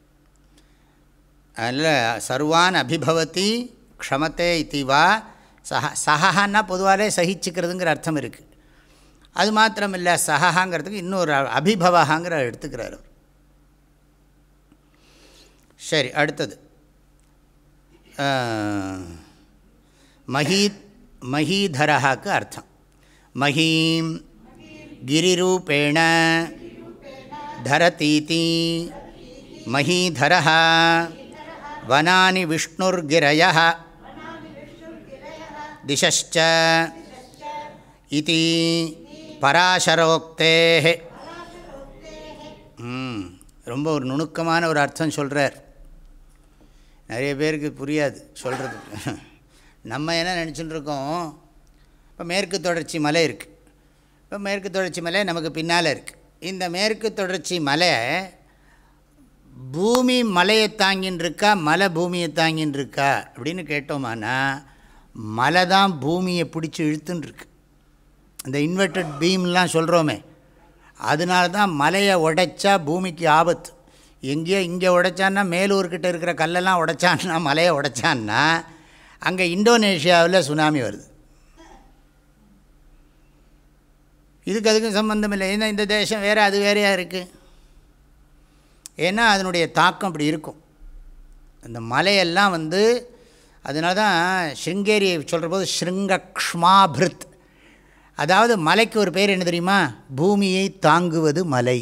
அதில் சர்வான் அபிபவதி க்ஷமத்தை இத்திவா சஹ சஹான்னா பொதுவாகவே சகிச்சுக்கிறதுங்கிற அர்த்தம் இருக்குது அது மாத்திரமில்லை சஹாங்கிறதுக்கு இன்னொரு அபிபவகாங்கிற எடுத்துக்கிறார் அவர். சரி அடுத்தது மஹீ மஹீதரஹாக்கு அர்த்தம் மஹீம் கிரிரூபேண தரதீதி மஹீதர வனானி விஷ்ணுர்கிரய திசஷ்ச இது பராசரோக்தே ரொம்ப ஒரு நுணுக்கமான ஒரு அர்த்தம் சொல்கிறார் நிறைய பேருக்கு புரியாது சொல்கிறது நம்ம என்ன நினச்சிட்டு இருக்கோம் இப்போ மேற்கு தொடர்ச்சி மலை இருக்குது இப்போ மேற்கு தொடர்ச்சி மலை நமக்கு பின்னால் இருக்குது இந்த மேற்கு தொடர்ச்சி மலை பூமி மலையை தாங்கின்னு இருக்கா மலை பூமியை தாங்கின்னு இருக்கா அப்படின்னு கேட்டோமானா மலை தான் பூமியை பிடிச்சி இழுத்துன்னு இருக்கு இந்த இன்வெர்டட் பீம்லாம் சொல்கிறோமே அதனால தான் மலையை உடைச்சா பூமிக்கு ஆபத்து. எங்கேயோ இங்கே உடைச்சான்னா மேலூர்கிட்ட இருக்கிற கல்லெல்லாம் உடைச்சான்னா மலையை உடைச்சான்னா அங்கே இந்தோனேஷியாவில் சுனாமி வருது. இதுக்கு அதுக்கும் சம்மந்தம் இல்லை. ஏன்னா இந்த தேசம் வேறு அது வேறையாக இருக்குது ஏன்னா அதனுடைய தாக்கம் அப்படி இருக்கும். அந்த மலையெல்லாம் வந்து அதனால தான் ஸ்ருங்கேரியை சொல்கிற போது ஸ்ருங்கக்ஷ்மாபிருத் அதாவது மலைக்கு ஒரு பேர் என்ன தெரியுமா? பூமியை தாங்குவது மலை.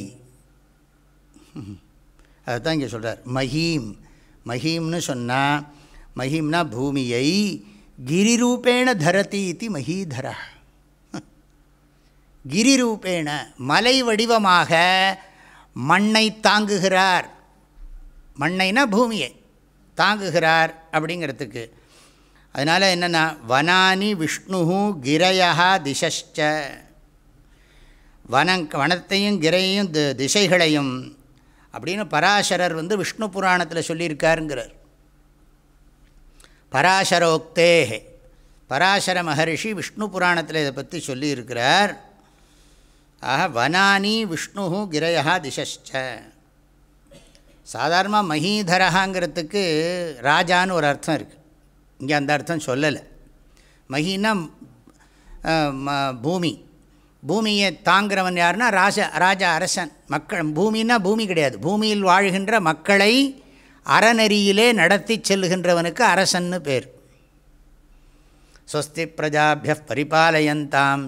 அதுதான் இங்கே சொல்கிறார் மஹீம். மஹீம்னு சொன்னால் மஹீம்னா பூமியை கிரிரூபேண தரதி இது மஹீதர கிரிரூபேண மலை வடிவமாக மண்ணை தாங்குகிறார். மண்ணைனா பூமியை தாங்குகிறார் அப்படிங்கிறதுக்கு. அதனால் என்னென்னா வனானி விஷ்ணு கிரையா திசஷ்ச வனங் வனத்தையும் கிரையையும் திசைகளையும் அப்படின்னு பராசரர் வந்து விஷ்ணு புராணத்தில் சொல்லியிருக்காருங்கிறார். பராசரோக்தேஹே பராசர மகரிஷி விஷ்ணு புராணத்தில் இதை பற்றி சொல்லியிருக்கிறார். ஆக வனானி விஷ்ணு கிரயா திசஷ்ட சாதாரணமாக மகீதரகாங்கிறதுக்கு ராஜான்னு ஒரு அர்த்தம் இருக்குது இங்கே அந்த அர்த்தம் சொல்லலை. மகின்னா பூமி. பூமியை தாங்கிறவன் யாருன்னா ராஜ ராஜா அரசன். மக்கள் பூமின்னா பூமி கிடையாது. பூமியில் வாழ்கின்ற மக்களை அறநெறியிலே நடத்தி செல்லுகின்றவனுக்கு அரசன்னு பேர். ஸ்வஸ்தி பிரஜாபிய பரிபாலயந்தாம்.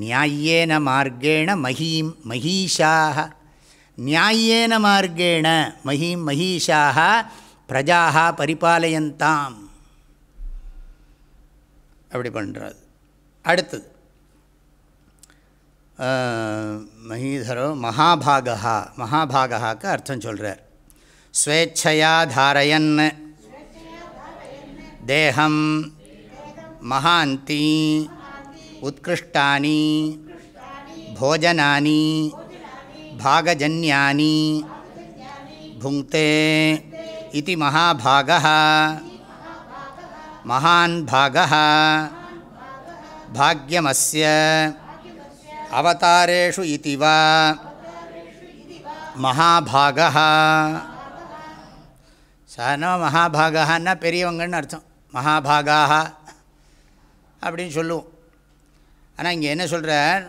நியாயேன மார்க்கேண மஹீம் மஹீஷாக நியாயேன மார்க்கேண மஹீம் மஹீஷாக பிரஜாக பரிபாலயந்தாம். அப்படி பண்ணுறது அடுத்தது. மஹீதரோ மகாபாகா மகாபாகாக்கு அர்த்தம் சொல்கிறார் ஸ்வேச்சையா தாரயன் தேகம் மகாந்தி உத்கிருஷ்டானி போஜனானி பாகஜன்யானி புங்க்தே இது மகாபாகः महान् भागः भाग्यमस्य அவதாரேஷு இதி வா மகாபாகா சாதாரண மகாபாகான்னா பெரியவங்கன்னு அர்த்தம். மகாபாகாக அப்படின்னு சொல்லுவோம். ஆனால் இங்கே என்ன சொல்கிறார்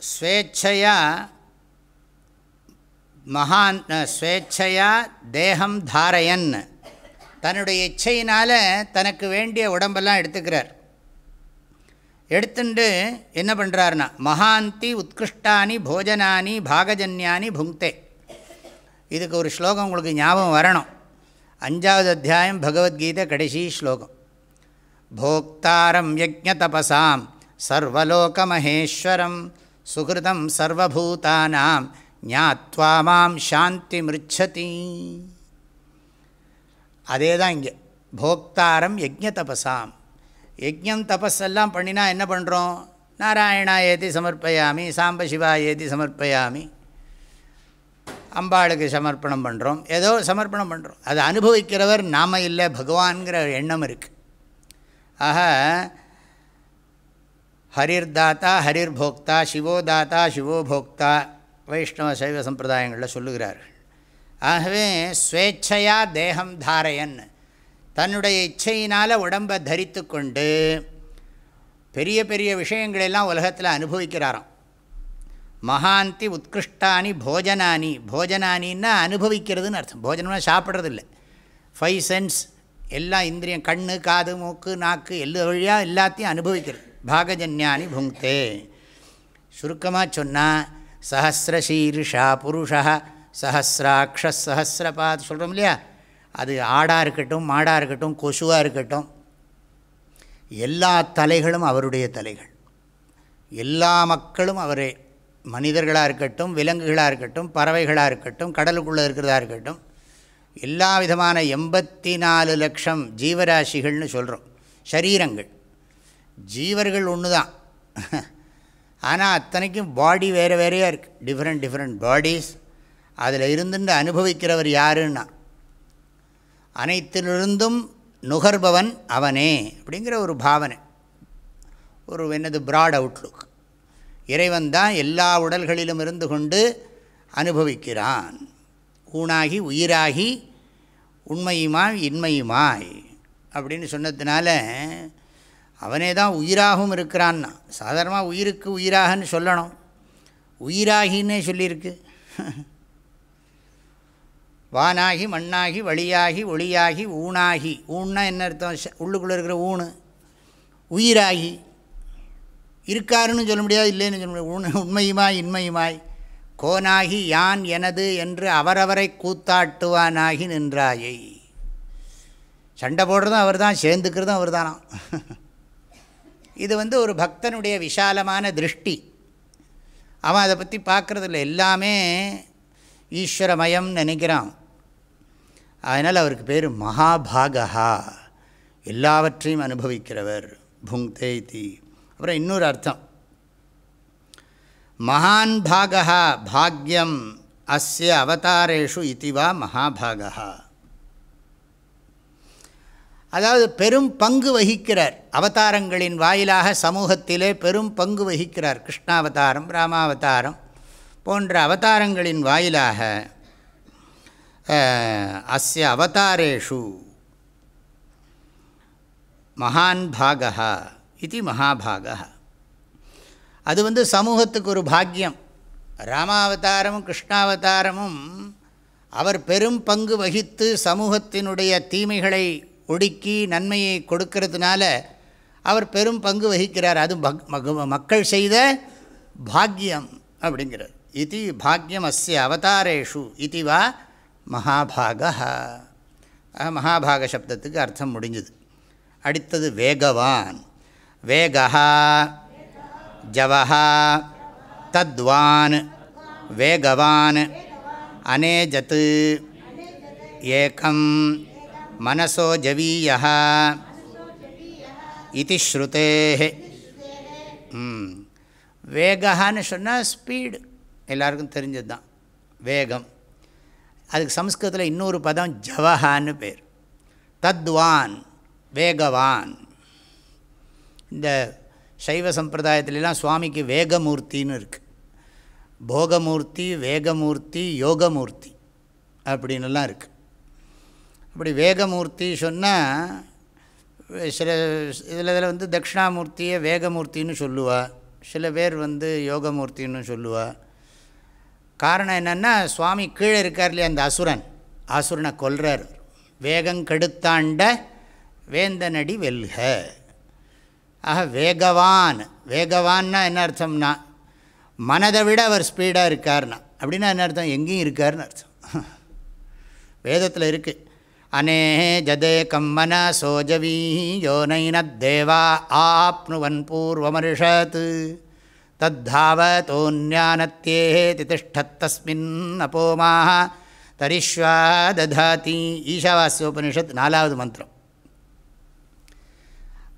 ஸ்வேச்சையா மகான் ஸ்வேச்சையா தேகம் தாரையன். தன்னுடைய இச்சையினால் தனக்கு வேண்டிய உடம்பெல்லாம் எடுத்துக்கிறார். எடுத்துட்டு என்ன பண்ணுறாருன்னா மகாந்தி உத்கிருஷ்டானி போஜனானி பாகஜன்யானி புங்க்தே. இதுக்கு ஒரு ஸ்லோகம் உங்களுக்கு ஞாபகம் வரணும். அஞ்சாவது அத்தியாயம் பகவத்கீதை கடைசி ஸ்லோகம். போக்தாரம் யஜ்ஞதபசாம் சர்வலோகமகேஸ்வரம் சுகிருதம் சர்வபூதானாம் ஞாத்வா மாம் சாந்தி மிருச்சதி. அதே தான் இங்கே. போக்தாரம் யஜ்ய தபசாம். யஜ்யம் தபஸ் எல்லாம் பண்ணினா என்ன பண்ணுறோம் நாராயணா ஏதி சமர்ப்பயாமி சாம்ப சிவா ஏதி சமர்ப்பயாமி அம்பாளுக்கு சமர்ப்பணம் பண்ணுறோம் ஏதோ சமர்ப்பணம் பண்ணுறோம் அதை அனுபவிக்கிறவர் நாம இல்லை பகவான்கிற எண்ணம் இருக்குது ஆக ஹரிர் தாத்தா ஹரிர் போக்தா சிவோ தாத்தா சிவோ போக்தா வைஷ்ணவ சைவ சம்பிரதாயங்களில் சொல்லுகிறார்கள். ஆகவே ஸ்வேச்சையா தேகம் தாரையன் தன்னுடைய இச்சையினால் உடம்பை தரித்து கொண்டு பெரிய பெரிய விஷயங்களெல்லாம் உலகத்தில் அனுபவிக்கிறாராம். மகாந்தி உத்கிருஷ்டானி போஜனானி. போஜனானின்னா அனுபவிக்கிறதுன்னு அர்த்தம். போஜனம்னா சாப்பிட்றது இல்லை ஃபைவ் சென்ஸ் எல்லா இந்திரியம் கண் காது மூக்கு நாக்கு எல்லா வழியாக எல்லாத்தையும் அனுபவிக்கிறது. பாகஜன்யானி புங்க்தே. சுருக்கமாக சொன்னால் சஹசிரசீருஷா புருஷா சஹசிராட்ச சஹசிரபாத் சொல்கிறோம் இல்லையா? அது ஆடாக இருக்கட்டும் மாடாக இருக்கட்டும் கொசுவாக இருக்கட்டும் எல்லா தலைகளும் அவருடைய தலைகள். எல்லா மக்களும் அவரே. மனிதர்களாக இருக்கட்டும் விலங்குகளாக இருக்கட்டும் பறவைகளாக இருக்கட்டும் கடலுக்குள்ளே இருக்கிறதா இருக்கட்டும் எல்லா விதமான எண்பத்தி நாலு லட்சம் ஜீவராசிகள்னு சொல்கிறோம் சரீரங்கள். ஜீவர்கள் ஒன்று தான் ஆனால் அத்தனைக்கும் பாடி வேறு வேறையாக இருக்குது டிஃப்ரெண்ட் டிஃப்ரெண்ட் பாடிஸ் அதில் இருந்துட்டு அனுபவிக்கிறவர் யாருன்னா அனைத்திலிருந்தும் நுகர்பவன் அவனே அப்படிங்கிற ஒரு பாவனை. ஒரு என்னது ப்ராட் அவுட்லுக் இறைவன் தான் எல்லா உடல்களிலும் இருந்து கொண்டு அனுபவிக்கிறான். ஊனாகி உயிராகி உண்மையுமாய் இன்மையுமாய் அப்படின்னு சொன்னதுனால அவனே தான் உயிராகவும் இருக்கிறான்னா. சாதாரணமாக உயிருக்கு உயிராகன்னு சொல்லணும். உயிராகின்னே சொல்லியிருக்கு. வானாகி மண்ணாகி வழியாகி ஒளியாகி ஊனாகி. ஊன்னா என்ன அர்த்தம்? உள்ளுக்குள்ளே இருக்கிற ஊனு. உயிராகி. இருக்காருன்னு சொல்ல முடியாது இல்லைன்னு சொல்ல முடியாது. உண்மையுமாய் இன்மையுமாய். கோனாகி யான் எனது என்று அவரவரை கூத்தாட்டுவானாகி நின்றாயை. சண்டை போடுறதும் அவர் தான் சேர்ந்துக்கிறதும் அவர் தானாம் (laughs) இது வந்து ஒரு பக்தனுடைய விஷாலமான திருஷ்டி. அவன் அதை பற்றி பார்க்குறதில்ல. எல்லாமே ஈஸ்வரமயம் நினைக்கிறான். அதனால் அவருக்கு பேர் மகாபாகா எல்லாவற்றையும் அனுபவிக்கிறவர் புங்தே தி அப்புறம் இன்னொரு அர்த்தம். மகான் பாகா பாக்யம் அஸ்ய அவதாரேஷு இதுவா மகாபாகா அதாவது பெரும் பங்கு வகிக்கிறார். அவதாரங்களின் வாயிலாக சமூகத்திலே பெரும் பங்கு வகிக்கிறார். கிருஷ்ணாவதாரம் ராமாவதாரம் போன்ற அவதாரங்களின் வாயிலாக அஸ்ய அவதாரேஷு மகான் பாகா இது மகாபாகா அது வந்து சமூகத்துக்கு ஒரு பாக்கியம். ராமாவதாரமும் கிருஷ்ணாவதாரமும் அவர் பெரும் பங்கு வகித்து சமூகத்தினுடைய தீமைகளை ஒடுக்கி நன்மையை கொடுக்கறதுனால அவர் பெரும் பங்கு வகிக்கிறார். அது மக்கள் செய்த பாக்கியம் அப்படிங்கிறது இது பாக்யம் அஸ்ய அவதாரேஷு இது வா மகாபாக மகாபாக சப்தத்துக்கு அர்த்தம் முடிஞ்சுது. அடுத்தது வேகவான். வேகா ஜவஹா தத்வான் வேகவான் அனேஜத் ஏகம் மனசோ ஜவீய இது ஸ்ருதே வேகான்னு சொன்னால் ஸ்பீடு. எல்லாருக்கும் தெரிஞ்சது தான் வேகம். அதுக்கு சம்ஸ்கிருதத்தில் இன்னொரு பதம் ஜவஹான்னு பேர். தத்வான் வேகவான். இந்த சைவ சம்பிரதாயத்திலலாம் சுவாமிக்கு வேகமூர்த்தின்னு இருக்குது போகமூர்த்தி வேகமூர்த்தி யோகமூர்த்தி அப்படின்னுலாம் இருக்குது அப்படி வேகமூர்த்தி சொன்னால் சில இதில் இதில் வந்து தட்சிணாமூர்த்தியை வேகமூர்த்தின்னு சொல்லுவாள் சில பேர் வந்து யோகமூர்த்தின்னு சொல்லுவாள் காரணம் என்னென்னா சுவாமி கீழே இருக்கார் இல்லையா அந்த அசுரன். அசுரனை கொல்றார். வேகம் கெடுத்தாண்ட வேந்தனடி வெல்க. ஆக வேகவான். வேகவான்னா என்ன அர்த்தம்னா மனதை விட அவர் ஸ்பீடாக இருக்கார்னா அப்படின்னா என்ன அர்த்தம்? எங்கேயும் இருக்கார்னு அர்த்தம். வேதத்தில் இருக்குது அனே ஜதே கம்மன சோஜவீ யோனைன தேவா ஆப்னுவன் பூர்வமரிஷத்து தத்தாவதோன்யானத்தே திதிஷ்டத்தஸ்மின் அப்போமாக தரிஷ்வா ததாதி ஈஷாவாஸ்யோபனிஷத் நாலாவது மந்திரம்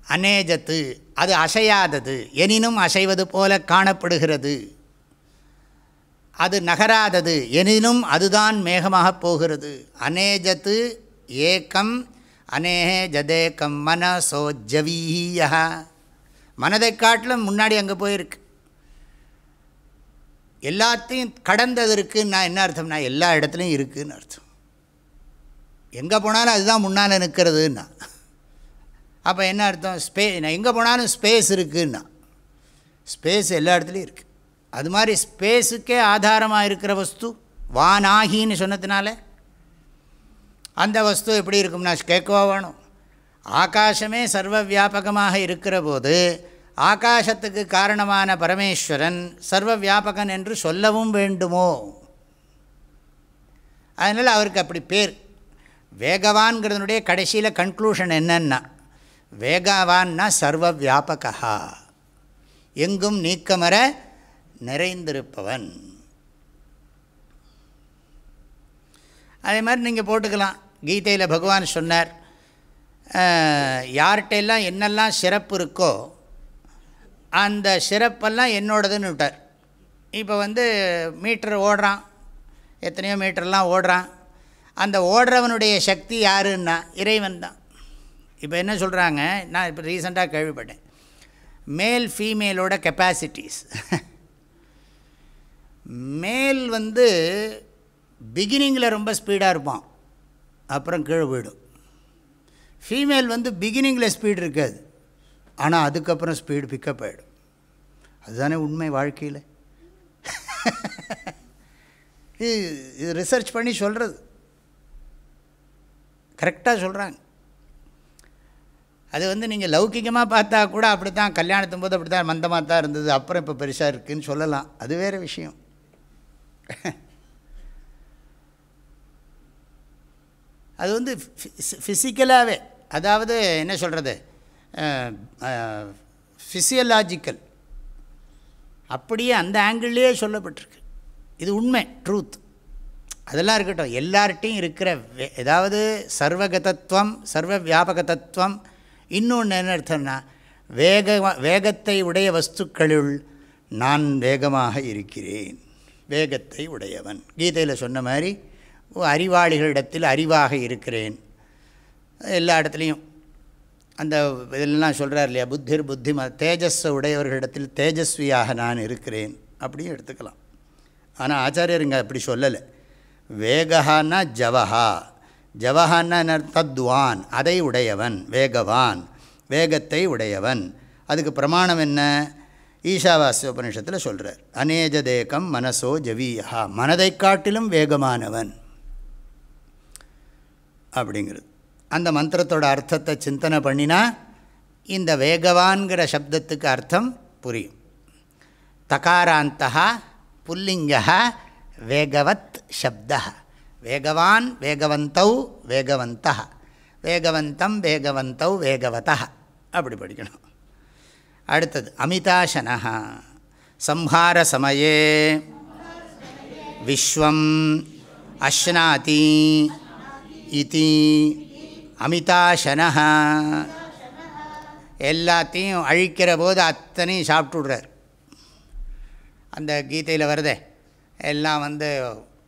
அநேஜத்து அது அசையாதது எனினும் அசைவது போல காணப்படுகிறது அது நகராதது எனினும் அதுதான் மேகமாக போகிறது அநேஜத்து ஏக்கம் அநேகே ஜதேக்கம் மனசோஜவீயா மனதை காட்டிலும் முன்னாடி அங்கே போயிருக்கு எல்லாத்தையும் கடந்தது இருக்குதுன்னா நான் என்ன அர்த்தம்னா எல்லா இடத்துலையும் இருக்குதுன்னு அர்த்தம். எங்கே போனாலும் அதுதான் முன்னால் நிற்கிறதுன்னா. அப்போ என்ன அர்த்தம்? ஸ்பே நான் எங்கே போனாலும் ஸ்பேஸ் இருக்குதுன்னா ஸ்பேஸ் எல்லா இடத்துலையும் இருக்குது அது மாதிரி ஸ்பேஸுக்கே ஆதாரமாக இருக்கிற வஸ்து வானாகின்னு சொன்னதுனால அந்த வஸ்து எப்படி இருக்கும்னா கேட்கவா வேணும். ஆகாசமே சர்வ வியாபகமாக இருக்கிற போது ஆகாசத்துக்கு காரணமான பரமேஸ்வரன் சர்வ வியாபகன் என்று சொல்லவும் வேண்டுமோ? அதனால் அவருக்கு அப்படி பேர். வேகவான்கிறதுனுடைய கடைசியில் கன்க்ளூஷன் என்னன்னா வேகவான்னா சர்வ வியாபகா எங்கும் நீக்கமர நிறைந்திருப்பவன். அதே மாதிரி நீங்கள் போட்டுக்கலாம். கீதையில் பகவான் சொன்னார் யார்கிட்டெல்லாம் என்னெல்லாம் சிறப்பு இருக்கோ அந்த சிறப்பெல்லாம் என்னோடதுன்னு விட்டார். இப்போ வந்து மீட்டர் ஓடுறான். எத்தனையோ மீட்டர்லாம் ஓடுறான். அந்த ஓடுறவனுடைய சக்தி யாருன்னா இறைவன் தான். இப்போ என்ன சொல்கிறாங்க நான் இப்போ ரீசெண்டாக கேள்விப்பட்டேன். மேல் ஃபீமேலோட கெப்பாசிட்டிஸ் மேல் வந்து பிகினிங்கில் ரொம்ப ஸ்பீடாக இருப்பான். அப்புறம் கீழே போயிடும். ஃபீமேல் வந்து பிகினிங்கில் ஸ்பீடு இருக்காது. ஆனால் அதுக்கப்புறம் ஸ்பீடு பிக்கப் ஆகிடும் அதுதானே உண்மை வாழ்க்கையில்? இது இது ரிசர்ச் பண்ணி சொல்கிறது கரெக்டாக சொல்கிறாங்க அது வந்து நீங்கள் லௌக்கிகமாக பார்த்தா கூட அப்படி தான் கல்யாணத்தும் போது அப்படி தான் மந்தமாக தான் இருந்தது அப்புறம் இப்போ பெருசாக இருக்குதுன்னு சொல்லலாம். அது வேறு விஷயம். அது வந்து ஃபிசிக்கலாகவே அதாவது என்ன சொல்கிறது ஃபிசியலாஜிக்கல் அப்படியே அந்த ஆங்கிள்லேயே சொல்லப்பட்டிருக்கு. இது உண்மை ட்ரூத் அதெல்லாம் இருக்கட்டும் எல்லார்ட்டையும் இருக்கிற ஏதாவது சர்வகதத்துவம் சர்வ வியாபக தத்துவம் இன்னொன்று என்ன அர்த்தம்னா வேக வேகத்தை உடைய வஸ்துக்களுள் நான் வேகமாக இருக்கிறேன். வேகத்தை உடையவன். கீதையில் சொன்ன மாதிரி அறிவாளிகளிடத்தில் அறிவாக இருக்கிறேன். எல்லா இடத்துலையும் அந்த இதெல்லாம் சொல்கிறார் இல்லையா? புத்திர் புத்திம தேஜஸ் உடையவர்களிடத்தில் தேஜஸ்வியாக நான் இருக்கிறேன். அப்படியும் எடுத்துக்கலாம். ஆனால் ஆச்சாரியர் இங்கே அப்படி சொல்லலை. வேகஹான்னா ஜவஹா. ஜவஹான்னா தத்வான். அதை உடையவன். வேகவான். வேகத்தை உடையவன். அதுக்கு பிரமாணம் என்ன? ஈஷாவாசிய உபனிஷத்தில் சொல்கிறார் அநேஜதேகம் மனசோ ஜவீயா மனதை காட்டிலும் வேகமானவன். அப்படிங்கிறது. அந்த மந்திரத்தோட அர்த்தத்தை சிந்தனை பண்ணினா இந்த வேகவான்கிற சப்தத்துக்கு அர்த்தம் புரியும். தகாராந்தா புல்லிங்கா வேகவத் சப்த வேகவான் வேகவந்தௌ வேகவந்தா வேகவந்தம் வேகவந்தௌ வேகவதா அப்படி படிக்கணும். அடுத்தது அமிதாசனா சம்ஹார சமயே விஸ்வம் அஷ்னாதி இதி. அமிதாசனா எல்லாத்தையும் அழிக்கிற போது அத்தனையும் சாப்பிட்டுடுறார். அந்த கீதையில் வருதே எல்லாம் வந்து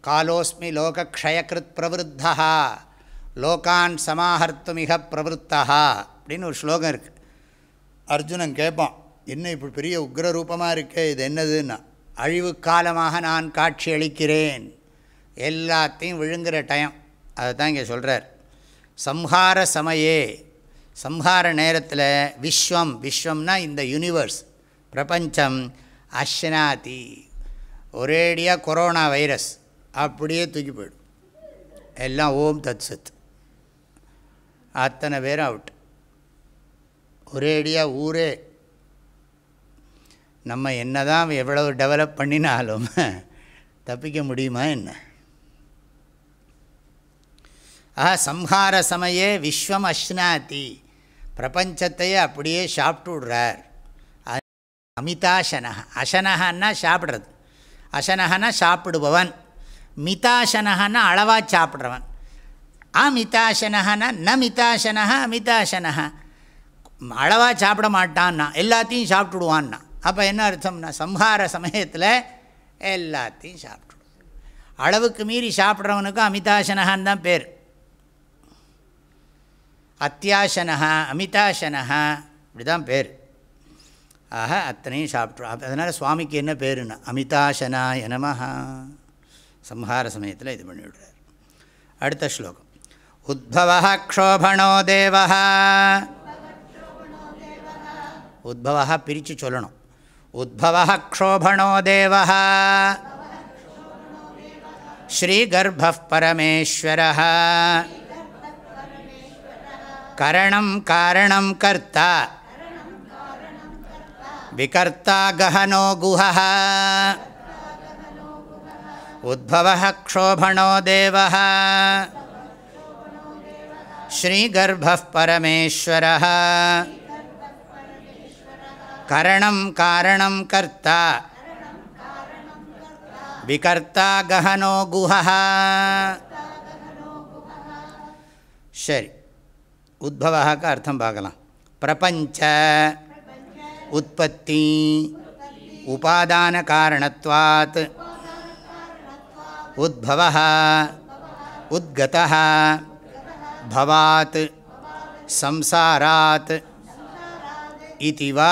காலோஸ்மி லோகக்ஷயக்கிருத் பிரவருத்தா லோகான் சமாஹர்த்துமிக பிரவருத்தா அப்படின்னு ஒரு ஸ்லோகம் இருக்குது அர்ஜுனன் கேட்பான் என்ன இப்படி பெரிய உக்ர ரூபமாக இருக்கே இது என்னதுன்னா? அழிவு காலமாக நான் காட்சி அளிக்கிறேன். எல்லாத்தையும் விழுங்குற டைம் அதை தான் இங்கே சொல்கிறார் சம்ஹார சமயே. சம்ஹார நேரத்தில் விஸ்வம் விஸ்வம்னா இந்த யூனிவர்ஸ் பிரபஞ்சம் அஷ்னாதி. ஒரேடியாக கொரோனா வைரஸ் அப்படியே தூக்கி போயிடும். எல்லாம் ஓம் தத் சத். அத்தனை பேர் அவுட் ஒரேடியாக ஊரே. நம்ம என்ன தான் எவ்வளவு டெவலப் பண்ணினாலும் (laughs) தப்பிக்க முடியுமா என்ன? ஆஹா சம்ஹார சமயே விஸ்வம் அஷ்னாதி பிரபஞ்சத்தையே அப்படியே சாப்பிட்டு விடுறார். அமிதாசனக அசனகன்னா சாப்பிட்றது. அசனகனா சாப்பிடுபவன். மிதாசனகன்னா அளவாக சாப்பிட்றவன். அமிதாசனகனா ந மிதாசனக அமிதாசனக அளவாக சாப்பிட மாட்டான்னா எல்லாத்தையும் சாப்பிட்டுடுவான்னா அப்போ என்ன அர்த்தம்னா சம்ஹார சமயத்தில் எல்லாத்தையும் சாப்பிட்டுடுவோம் அளவுக்கு மீறி சாப்பிட்றவனுக்கு அமிதாசனகான்னு தான் பேர். அத்தியாசனா அமிதாசனா இப்படி தான் பேர். ஆக அத்தனையும் சாப்பிட்றோம் அதனால் சுவாமிக்கு என்ன பேருன்னா அமிதாசனா எனமஹா. சம்ஹார சமயத்தில் இது பண்ணிவிடுறார் அடுத்த ஸ்லோகம். உத்பவ க்ஷோபணோ தேவ உத்பவ பிரித்து சொல்லணும். உத்பவ க்ஷோபணோ தேவ ஸ்ரீகர்ப பரமேஸ்வர கரணம் காரணம் கர்த்தா விகர்த்தா கஹனோ குஹ உத்பவ க்ஷோபணோ தேவ ஸ்ரீகர்ப்ப பரமேஸ்வர கரணம் காரணம் கர்த்தா விகர்த்தா கஹனோ குஹ சரி உத்பவாக்கு அர்த்தம் பார்க்கலாம் பிரபஞ்ச உற்பத்தி உபாதான காரணத்வாத் உத்பவ உத்கத பவாத் சம்சாராத் இது வா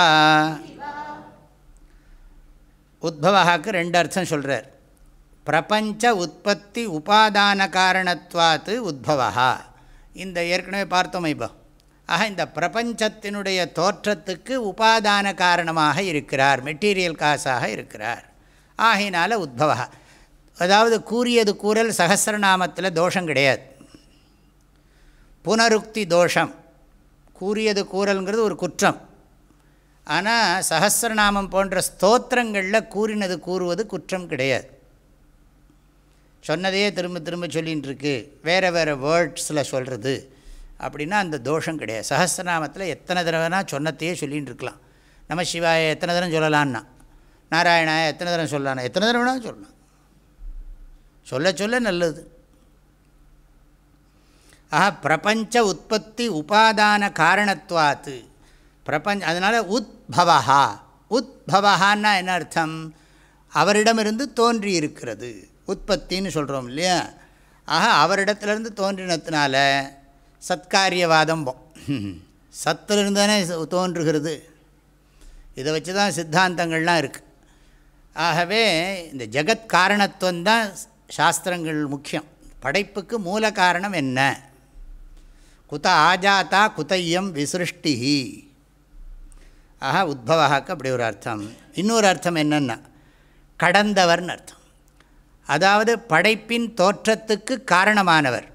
உத்பவாக்கு ரெண்டு அர்த்தம் சொல்கிறார் பிரபஞ்ச உற்பத்தி உபாதான காரணத்வாத்து உத்பவா இந்த ஏற்கனவே பார்த்தோம் இப்போ. ஆக இந்த பிரபஞ்சத்தினுடைய தோற்றத்துக்கு உபாதான காரணமாக இருக்கிறார் மெட்டீரியல் காசாக இருக்கிறார். ஆகையினால உத்பவா. அதாவது கூறியது கூறல் சகசிரநாமத்தில் தோஷம் கிடையாது. புனருக்தி தோஷம். கூறியது கூறல்ங்கிறது ஒரு குற்றம். ஆனால் சகசிரநாமம் போன்ற ஸ்தோத்திரங்களில் கூறினது கூறுவது குற்றம் கிடையாது. சொன்னதையே திரும்ப திரும்ப சொல்லின்னு இருக்கு வேறு வேறு வேர்ட்ஸில் சொல்கிறது அப்படின்னா அந்த தோஷம் கிடையாது. சஹசிரநாமத்தில் எத்தனை தடவைனா சொன்னத்தையே சொல்லின்னு இருக்கலாம் நம்ம சிவாய எத்தனை தரம் சொல்லலான்னா? நாராயணாய எத்தனை தரம் சொல்லலான்னா? எத்தனை தடவைனா சொல்லலாம். சொல்ல சொல்ல நல்லது. ஆஹா பிரபஞ்ச உற்பத்தி உபாதான காரணத்துவாத்து. பிரபஞ்ச அதனால் உத்பவஹா. உத்பவஹான்னா என்ன அர்த்தம்? அவரிடமிருந்து தோன்றி இருக்கிறது உற்பத்தின்னு சொல்கிறோம் இல்லையா? ஆக அவரிடத்துலேருந்து தோன்றினத்தினால சத்காரியவாதம் (laughs) சத்திலிருந்து தானே தோன்றுகிறது. இதை வச்சு தான் சித்தாந்தங்கள்லாம் இருக்குது ஆகவே இந்த ஜெகத் காரணத்துவம் தான் சாஸ்திரங்கள் முக்கியம். படைப்புக்கு மூல காரணம் என்ன? குத ஆஜாத்தா குதையம் விசிருஷ்டி ஆஹா உத்பவாக்கு அப்படி ஒரு அர்த்தம். இன்னொரு அர்த்தம் என்னென்னா கடந்தவர்னு அர்த்தம். அதாவது படைப்பின் தோற்றத்துக்கு காரணமானவர்.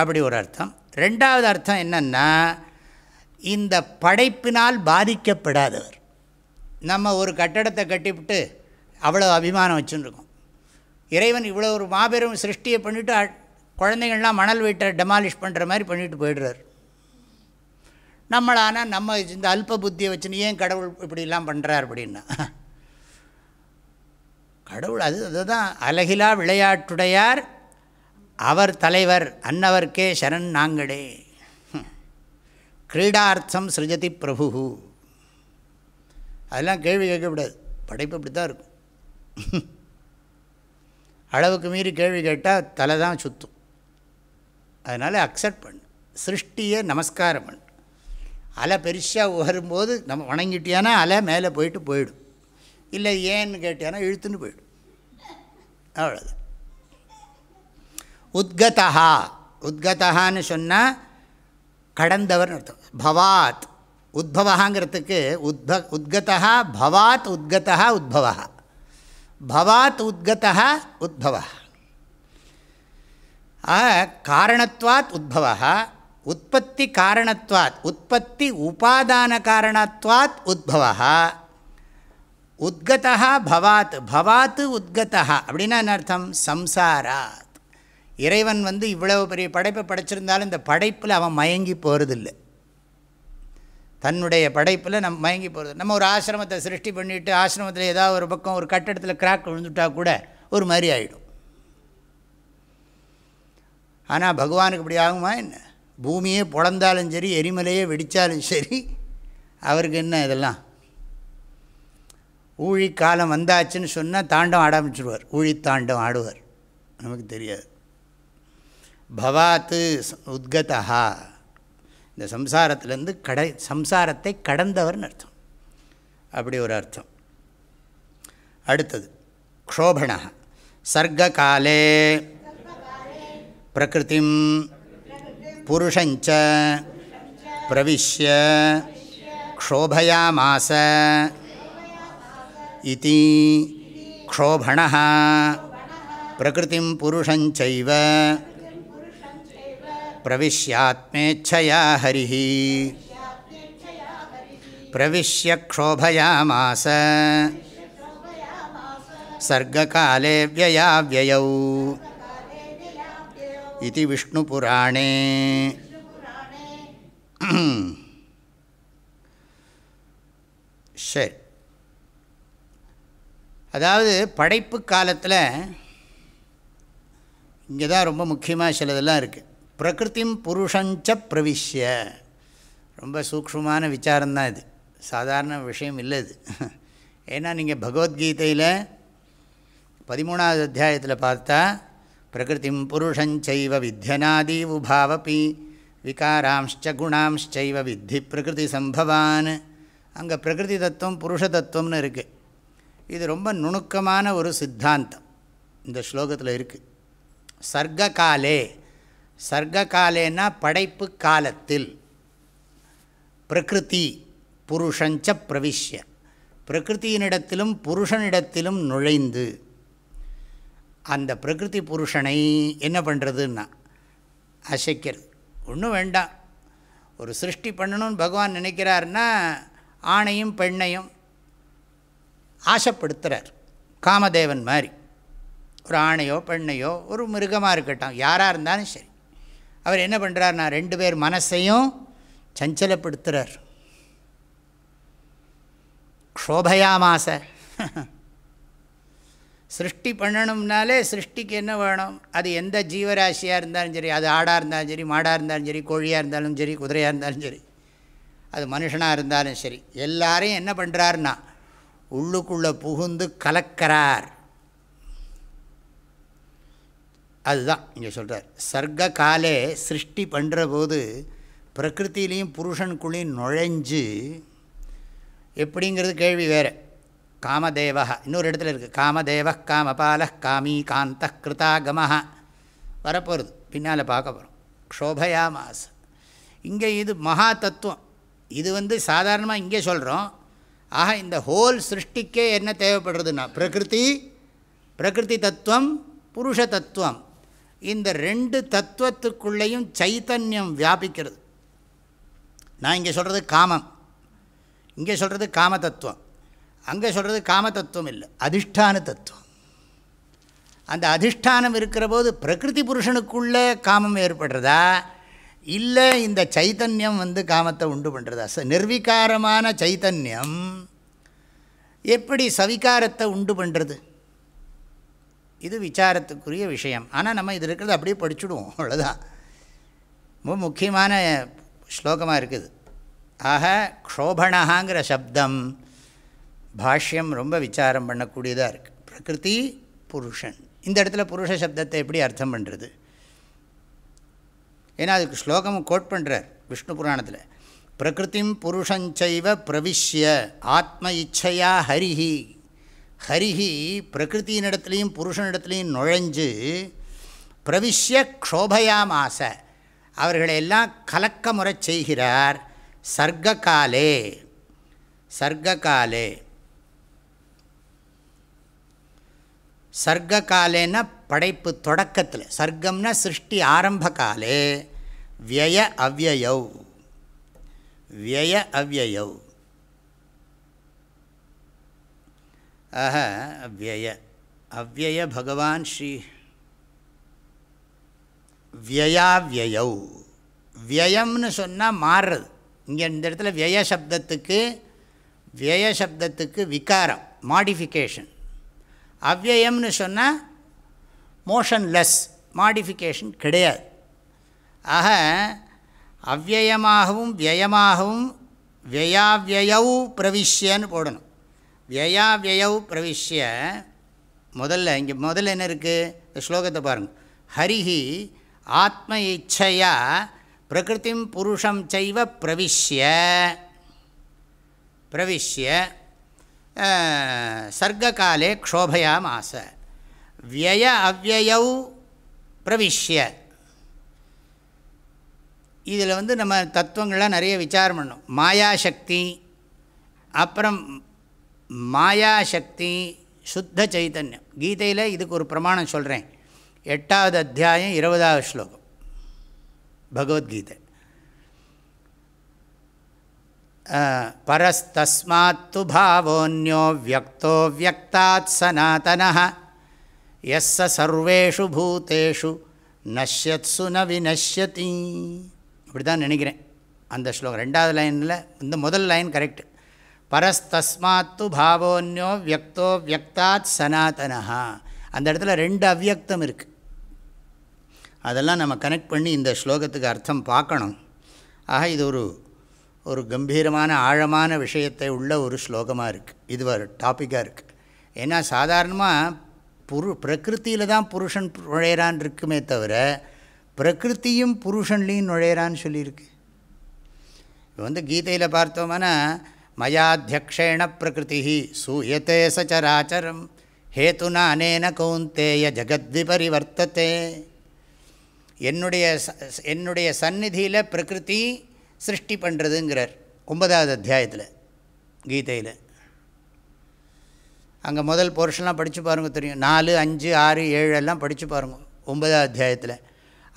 அப்படி ஒரு அர்த்தம். ரெண்டாவது அர்த்தம் என்னென்னா இந்த படைப்பினால் பாதிக்கப்படாதவர். நம்ம ஒரு கட்டடத்தை கட்டிவிட்டு அவ்வளோ அபிமானம் வச்சுருக்கோம். இறைவன் இவ்வளோ ஒரு மாபெரும் சிருஷ்டியை பண்ணிவிட்டு குழந்தைங்கள்லாம் மணல் வீட்டை டெமாலிஷ் பண்ணுற மாதிரி பண்ணிட்டு போயிடுறார். நம்மளானால் நம்ம இந்த அல்ப புத்தியை வச்சுன்னு ஏன் கடவுள் இப்படிலாம் பண்ணுறார் அப்படின்னா கடவுள் அது அதுதான். அலகிலா விளையாட்டுடையார் அவர் தலைவர் அன்னவர்க்கே சரண் நாங்களே. கிரீடார்த்தம் சிருஜதி பிரபு. அதெல்லாம் கேள்வி கேட்கக்கூடாது. படைப்பு இப்படி தான் இருக்கும். அளவுக்கு மீறி கேள்வி கேட்டால் தலை தான் சுற்றும் அதனால் அக்செப்ட் பண்ணு. சிருஷ்டியை நமஸ்காரம் பண்ணு. அலை பெருசாக வரும்போது நம்ம வணங்கிட்டியானா அலை மேலே போயிட்டு போயிடும். இல்லை ஏன்னு கேட்டியானா இழுத்துன்னு போயிடும் அவ்வளோதான் உத்கதா உத்கதான்னு சொன்னால் கடந்தவர்னு அர்த்தம் பவாத் உத்பவகாங்கிறதுக்கு உத்ப உத்கதா பவாத் உத்கதா உத்பவா பவாத் உத்கதா உத்பவா காரணத்வாத் உத்பவா உற்பத்தி காரணத்வாத் உற்பத்தி உபாதான காரணத்வாத் உத்பவா உத்கதா பவாத் பவாத்து உத்கதா அப்படின்னா என்ன அர்த்தம்? சம்சாராத். இறைவன் வந்து இவ்வளவு பெரிய படைப்பை படைச்சிருந்தாலும் இந்த படைப்பில் அவன் மயங்கி போகிறதில்லை தன்னுடைய படைப்பில் நம்ம மயங்கி போகிறது நம்ம ஒரு ஆசிரமத்தை சிருஷ்டி பண்ணிவிட்டு ஆசிரமத்தில் ஏதாவது ஒரு பக்கம் ஒரு கட்டடத்தில் கிராக் விழுந்துட்டா கூட ஒரு மாதிரி ஆகிடும் ஆனால் பகவானுக்கு இப்படி ஆகுமா என்ன? பூமியே பொழந்தாலும் சரி எரிமலையே வெடித்தாலும் சரி அவருக்கு என்ன இதெல்லாம்? ஊழி காலம் வந்தாச்சுன்னு சொன்னால் தாண்டம் ஆட ஆரம்பிச்சிடுவார் ஊழி தாண்டம் ஆடுவார். நமக்கு தெரியாது. பவாத்து உத்கதா இந்த சம்சாரத்திலேருந்து கடை சம்சாரத்தை கடந்தவர்னு அர்த்தம். அப்படி ஒரு அர்த்தம். அடுத்தது க்ஷோபண சர்க்காலே பிரகிருதிம் புருஷஞ்ச. பிரவிஷ்ய. க்ஷோபயாமாச. इति क्षोभणः। प्रकृतिं पुरुषञ्चैव प्रविश्यात्मेच्छया हरिः। प्रविश्य क्षोभयामास। सर्गकाले व्ययाव्ययौ। इति विष्णुपुराणे। (clears throat) சரி அதாவது படைப்பு காலத்தில் இங்கே தான் ரொம்ப முக்கியமாக சிலதெல்லாம் இருக்குது பிரகிருத்திம் புருஷஞ்ச பிரவிஷ்ய. ரொம்ப சூக்ஷமான விசாரம்தான் இது. சாதாரண விஷயம் இல்லை இது. ஏன்னா நீங்கள் பகவத்கீதையில் பதிமூணாவது அத்தியாயத்தில் பார்த்தா பிரகிருதிம் புருஷஞ்சைவ வித்தியனாதி உபாவபி விகாராம்ச்ச குணாம்ச்சைவ வித்தி பிரகிருதி சம்பவான் அங்கே பிரகிருதி தத்துவம் புருஷ தத்துவம்னு இருக்குது இது ரொம்ப நுணுக்கமான ஒரு சித்தாந்தம் இந்த ஸ்லோகத்தில் இருக்குது சர்க்ககாலே சர்க்ககாலேன்னா படைப்பு காலத்தில். பிரகிருதி புருஷஞ்ச பிரவிஷ்ய. பிரகிருத்தியினிடத்திலும் புருஷனிடத்திலும் நுழைந்து அந்த பிரகிருதி புருஷனை என்ன பண்ணுறதுன்னா அசைக்கிறது. ஒன்றும் வேண்டாம். ஒரு சிருஷ்டி பண்ணணும்னு பகவான் நினைக்கிறாருன்னா ஆணையும் பெண்ணையும் ஆசைப்படுத்துகிறார் காமதேவன் மாதிரி. ஒரு ஆணையோ பெண்ணையோ ஒரு மிருகமாக இருக்கட்டும் யாராக இருந்தாலும் சரி. அவர் என்ன பண்ணுறாருனா ரெண்டு பேர் மனசையும் சஞ்சலப்படுத்துகிறார் க்ஷோபயாமாச (laughs) சிருஷ்டி பண்ணணும்னாலே சிருஷ்டிக்கு என்ன வேணும்? அது எந்த ஜீவராசியாக இருந்தாலும் சரி அது ஆடாக இருந்தாலும் சரி மாடாக இருந்தாலும் சரி கோழியாக இருந்தாலும் சரி குதிரையாக இருந்தாலும் சரி. அது மனுஷனாக இருந்தாலும் சரி. எல்லாரையும் என்ன பண்ணுறாருன்னா உள்ளுக்குள்ளே புகுந்து கலக்கிறார். அதுதான் இங்கே சொல்கிறார் சர்க்க காலே சிருஷ்டி பண்ணுற போது பிரகிருத்திலையும் புருஷனுக்குள்ளேயும் நுழைஞ்சு எப்படிங்கிறது கேள்வி வேறு. காமதேவா இன்னொரு இடத்துல இருக்குது காமதேவ காமபால காமி காந்த கிருதாகம வரப்போகிறது பின்னால் பார்க்க போகிறோம் க்ஷோபயா மாஸ் இங்கே இது மகா தத்துவம். இது வந்து சாதாரணமாக இங்கே சொல்கிறோம் ஆக இந்த ஹோல் சிருஷ்டிக்கே என்ன தேவைப்படுறதுன்னா பிரகிருதி பிரகிருதி தத்துவம் புருஷ தத்துவம். இந்த ரெண்டு தத்துவத்துக்குள்ளேயும் சைத்தன்யம் வியாபிக்கிறது. நான் இங்கே சொல்கிறது காமம். இங்கே சொல்கிறது காம தத்துவம். அங்கே சொல்கிறது காம தத்துவம் இல்லை அதிஷ்டான தத்துவம். அந்த அதிஷ்டானம் இருக்கிற போது பிரகிருதி புருஷனுக்குள்ளே காமம் ஏற்படுறதா? இல்லை இந்த சைத்தன்யம் வந்து காமத்தை உண்டு பண்ணுறதா ச நிர்வீகாரமான சைத்தன்யம் எப்படி சவிகாரத்தை உண்டு பண்ணுறது இது விசாரத்துக்குரிய விஷயம். ஆனால் நம்ம இது இருக்கிறது அப்படியே படிச்சுடுவோம் அவ்வளோதான் ரொம்ப முக்கியமான ஸ்லோகமாக இருக்குது. ஆக க்ஷோபணாங்கிற சப்தம் பாஷ்யம் ரொம்ப விசாரம் பண்ணக்கூடியதாக இருக்குது பிரகிருதி புருஷன். இந்த இடத்துல புருஷ சப்தத்தை எப்படி அர்த்தம் பண்ணுறது ஏன்னா அதுக்கு ஸ்லோகம் கோட் பண்ணுறார் விஷ்ணு புராணத்தில். பிரகிருதிம் புருஷஞ்சைவ பிரவிஷ்ய ஆத்ம இச்சையா ஹரிஹி. ஹரிஹி பிரகிருத்தியினிடத்துலையும் புருஷனிடத்துலையும் நுழைஞ்சு பிரவிஷ்ய க்ஷோபயாமாச. அவர்களையெல்லாம் கலக்க முறை செய்கிறார் சர்க்ககாலே. சர்க்ககாலே. சர்க்ககாலேன்னா படைப்பு தொடக்கத்தில். சர்க்கம்னா சிருஷ்டி ஆரம்ப காலே விய அவ்வயவ். விய அவ்வயவ். ஆக அவ்வய அவ்வய பகவான் ஸ்ரீ. வியயாவியௌ வியயம்னு சொன்னால் மாறுறது. இங்கே இந்த இடத்துல விய சப்தத்துக்கு விய சப்தத்துக்கு விகாரம் மாடிஃபிகேஷன் அவ்வயம்னு சொன்னால் மோஷன்லெஸ் மாடிஃபிகேஷன் கிடையாது. ஆக அவ்வயமாகவும் வியயமாகவும் வியாவியவு பிரவிஷ்யன்னு போடணும். வியாவியவு பிரவிஷ்ய முதல்ல இங்கே முதல்ல என்ன இருக்குது இந்த ஸ்லோகத்தை பாருங்கள் ஹரிஹி ஆத்ம இச்சையா பிரகிருதிம் புருஷம் செய்வ பிரவிஷ்ய. பிரவிஷ்ய சர்க்ககாலே க்ஷோபயாமாச விய அவ்வயௌ பிரவிஷ்ய. இதில் வந்து நம்ம தத்துவங்கள்லாம் நிறைய விசாரம் பண்ணோம் மாயாசக்தி அப்புறம் மாயாசக்தி சுத்த சைத்தன்யம் கீதையில் இதுக்கு ஒரு பிரமாணம் சொல்கிறேன் எட்டாவது அத்தியாயம் இருபதாவது ஸ்லோகம். பகவத்கீதை. பரஸ்தஸ்மாத்து பாவோன்யோ வியக்தோ வியக்தாத் சனாத்தன எஸ் சர்வேஷு பூத்தேஷு நஷ்யத்சு ந வினஷ்யதி அப்படி தான் நினைக்கிறேன். அந்த ஸ்லோகம். ரெண்டாவது லைனில் இந்த முதல் லைன் கரெக்டு பரஸ்தஸ்மாத்து பாவோன்யோ வியக்தோ வியக்தாத் சனாதனஹா. அந்த இடத்துல ரெண்டு அவ்வியக்தம் இருக்குது அதெல்லாம் நம்ம கனெக்ட் பண்ணி இந்த ஸ்லோகத்துக்கு அர்த்தம் பார்க்கணும். ஆக இது ஒரு ஒரு கம்பீரமான ஆழமான விஷயத்தை உள்ள ஒரு ஸ்லோகமாக இருக்குது இது ஒரு டாப்பிக்காக இருக்குது ஏன்னா சாதாரணமாக புரு பிரகிருத்தியில் தான் புருஷன் நுழையிறான் இருக்குமே தவிர பிரகிருத்தியும் புருஷன்லேயும் நுழையிறான்னு சொல்லியிருக்கு. இப்போ வந்து கீதையில் பார்த்தோம்னா மயாத்தியக்ஷேண பிரகிருதி சூயத்தே சச்சராச்சரம் ஹேத்துனா அனேன கௌந்தேய ஜகத்விபரிவர்த்தத்தே என்னுடைய என்னுடைய சந்நிதியில் பிரகிருதி சிருஷ்டி பண்ணுறதுங்கிறார் ஒன்பதாவது அத்தியாயத்தில் கீதையில். அங்கே முதல் போர்ஷன்லாம் படித்து பாருங்கள் தெரியும். நாலு அஞ்சு ஆறு ஏழு எல்லாம் படித்து பாருங்கள் ஒன்பதாவது அத்தியாயத்தில்.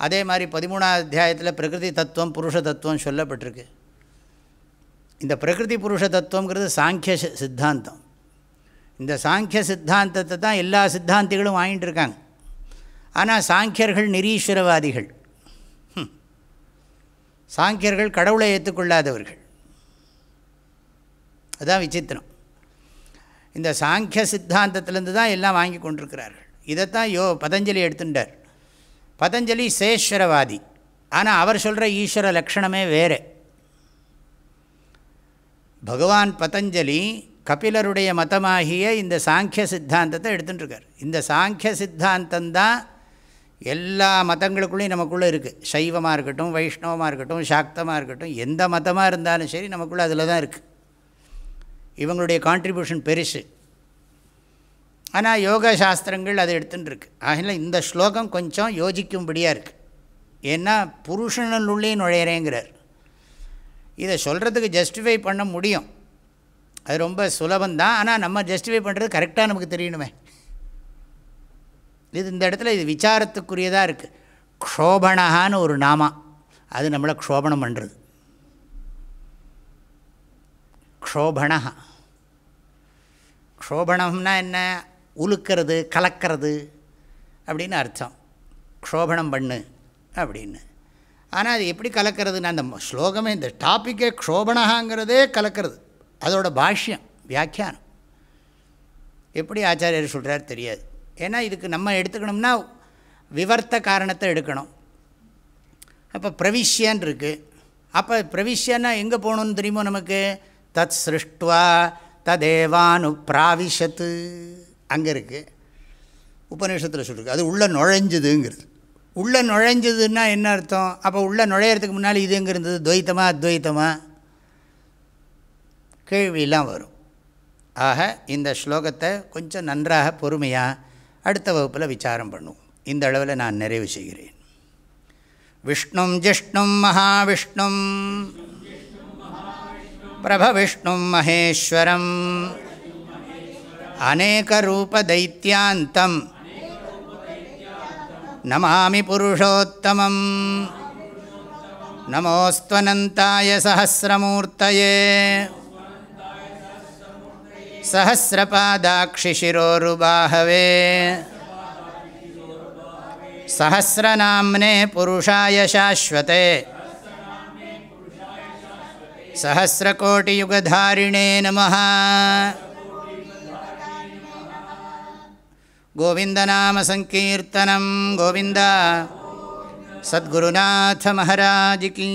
அதே மாதிரி பதிமூணாவது அத்தியாயத்தில் பிரகிருதி தத்துவம் புருஷ தத்துவம் சொல்லப்பட்டிருக்கு. இந்த பிரகிருதி புருஷ தத்துவங்கிறது சாங்கிய சித்தாந்தம். இந்த சாங்கிய சித்தாந்தத்தை தான் எல்லா சித்தாந்திகளும் வாங்கிட்டு இருக்காங்க. ஆனால் சாங்கியர்கள் நிரீஸ்வரவாதிகள். சாங்கியர்கள் கடவுளை ஏற்றுக்கொள்ளாதவர்கள் அதுதான் விசித்திரம். இந்த சாங்கிய சித்தாந்தத்திலேருந்து தான் எல்லாம் வாங்கி கொண்டிருக்கிறார்கள். இதைத்தான் யோ பதஞ்சலி எடுத்துட்டார். பதஞ்சலி சேஸ்வரவாதி ஆனால் அவர் சொல்கிற ஈஸ்வர லக்ஷணமே வேறு. பகவான் பதஞ்சலி கபிலருடைய மதமாகிய இந்த சாங்கிய சித்தாந்தத்தை எடுத்துட்டுருக்கார். இந்த சாங்கிய சித்தாந்தந்தான் எல்லா மதங்களுக்குள்ளேயும் நமக்குள்ளே இருக்குது சைவமாக இருக்கட்டும் வைஷ்ணவமாக இருக்கட்டும் சாக்தமாக இருக்கட்டும் எந்த மதமாக இருந்தாலும் சரி நமக்குள்ளே அதில் தான் இருக்குது இவங்களுடைய கான்ட்ரிபியூஷன் பெருசு. ஆனால் யோக சாஸ்திரங்கள் அதை எடுத்துட்டுருக்கு ஆகினால இந்த ஸ்லோகம் கொஞ்சம் யோசிக்கும்படியாக இருக்குது ஏன்னா புருஷனுள்ளே நுழையிறேங்கிறார். இதை சொல்கிறதுக்கு ஜஸ்டிஃபை பண்ண முடியும். அது ரொம்ப சுலபந்தான் ஆனால் நம்ம ஜஸ்டிஃபை பண்ணுறது கரெக்டாக நமக்கு தெரியணுமே. இது இந்த இடத்துல இது விசாரத்துக்குரியதாக இருக்குது க்ஷோபணகான்னு ஒரு நாமா. அது நம்மளை க்ஷோபணம் பண்ணுறது க்ஷோபணா க்ஷோபணம்னா என்ன? உலுக்கிறது கலக்கிறது அப்படின்னு அர்த்தம். க்ஷோபணம் பண்ணு அப்படின்னு. ஆனால் அது எப்படி கலக்கிறதுனா அந்த ஸ்லோகமே இந்த டாப்பிக்கே க்ஷோபணகாங்கிறதே கலக்கிறது. அதோட பாஷ்யம் வியாக்கியானம். எப்படி ஆச்சாரியர் சொல்கிறார் தெரியாது. ஏன்னா இதுக்கு நம்ம எடுத்துக்கணும்னா விவர்த்த காரணத்தை எடுக்கணும். அப்போ பிரவிஷ்யன் இருக்குது அப்போ பிரவிஷ்யன்னா எங்கே போகணுன்னு தெரியுமோ நமக்கு? தத் சிருஷ்டுவா ததேவானு பிராவிஷத்து அங்கே இருக்குது உபநிஷத்தில் சொல்லியிருக்கு அது உள்ளே நுழைஞ்சதுங்கிறது. உள்ளே நுழைஞ்சதுன்னா என்ன அர்த்தம்? அப்போ உள்ளே நுழையிறதுக்கு முன்னால் இது எங்கே இருந்தது? துவைத்தமாக அத்வைத்தமாக கேள்வியெல்லாம் வரும். ஆக இந்த ஸ்லோகத்தை கொஞ்சம் நன்றாக பொறுமையாக அடுத்த வகுப்பில் விசாரம் பண்ணுவோம். இந்த அளவில் நான் நிறைவு செய்கிறேன். விஷ்ணும் ஜிஷ்ணும் மகாவிஷ்ணும். பிரபவிஷ்ணும் மகேஸ்வரம். அநேகரூபதைத்தியாந்தம் நமாமி புருஷோத்தமம் நமோஸ்துவனந்தாய சகசிரமூர்த்தயே सहस्रपादाक्षिशिरोरुबाहवे सहस्रनाम्ने पुरुषाय शाश्वते सहस्रकोटियुगधारिणे नमः गोविन्दनामसङ्कीर्तनं गोविन्द। सद्गुरुनाथमहाराजिकी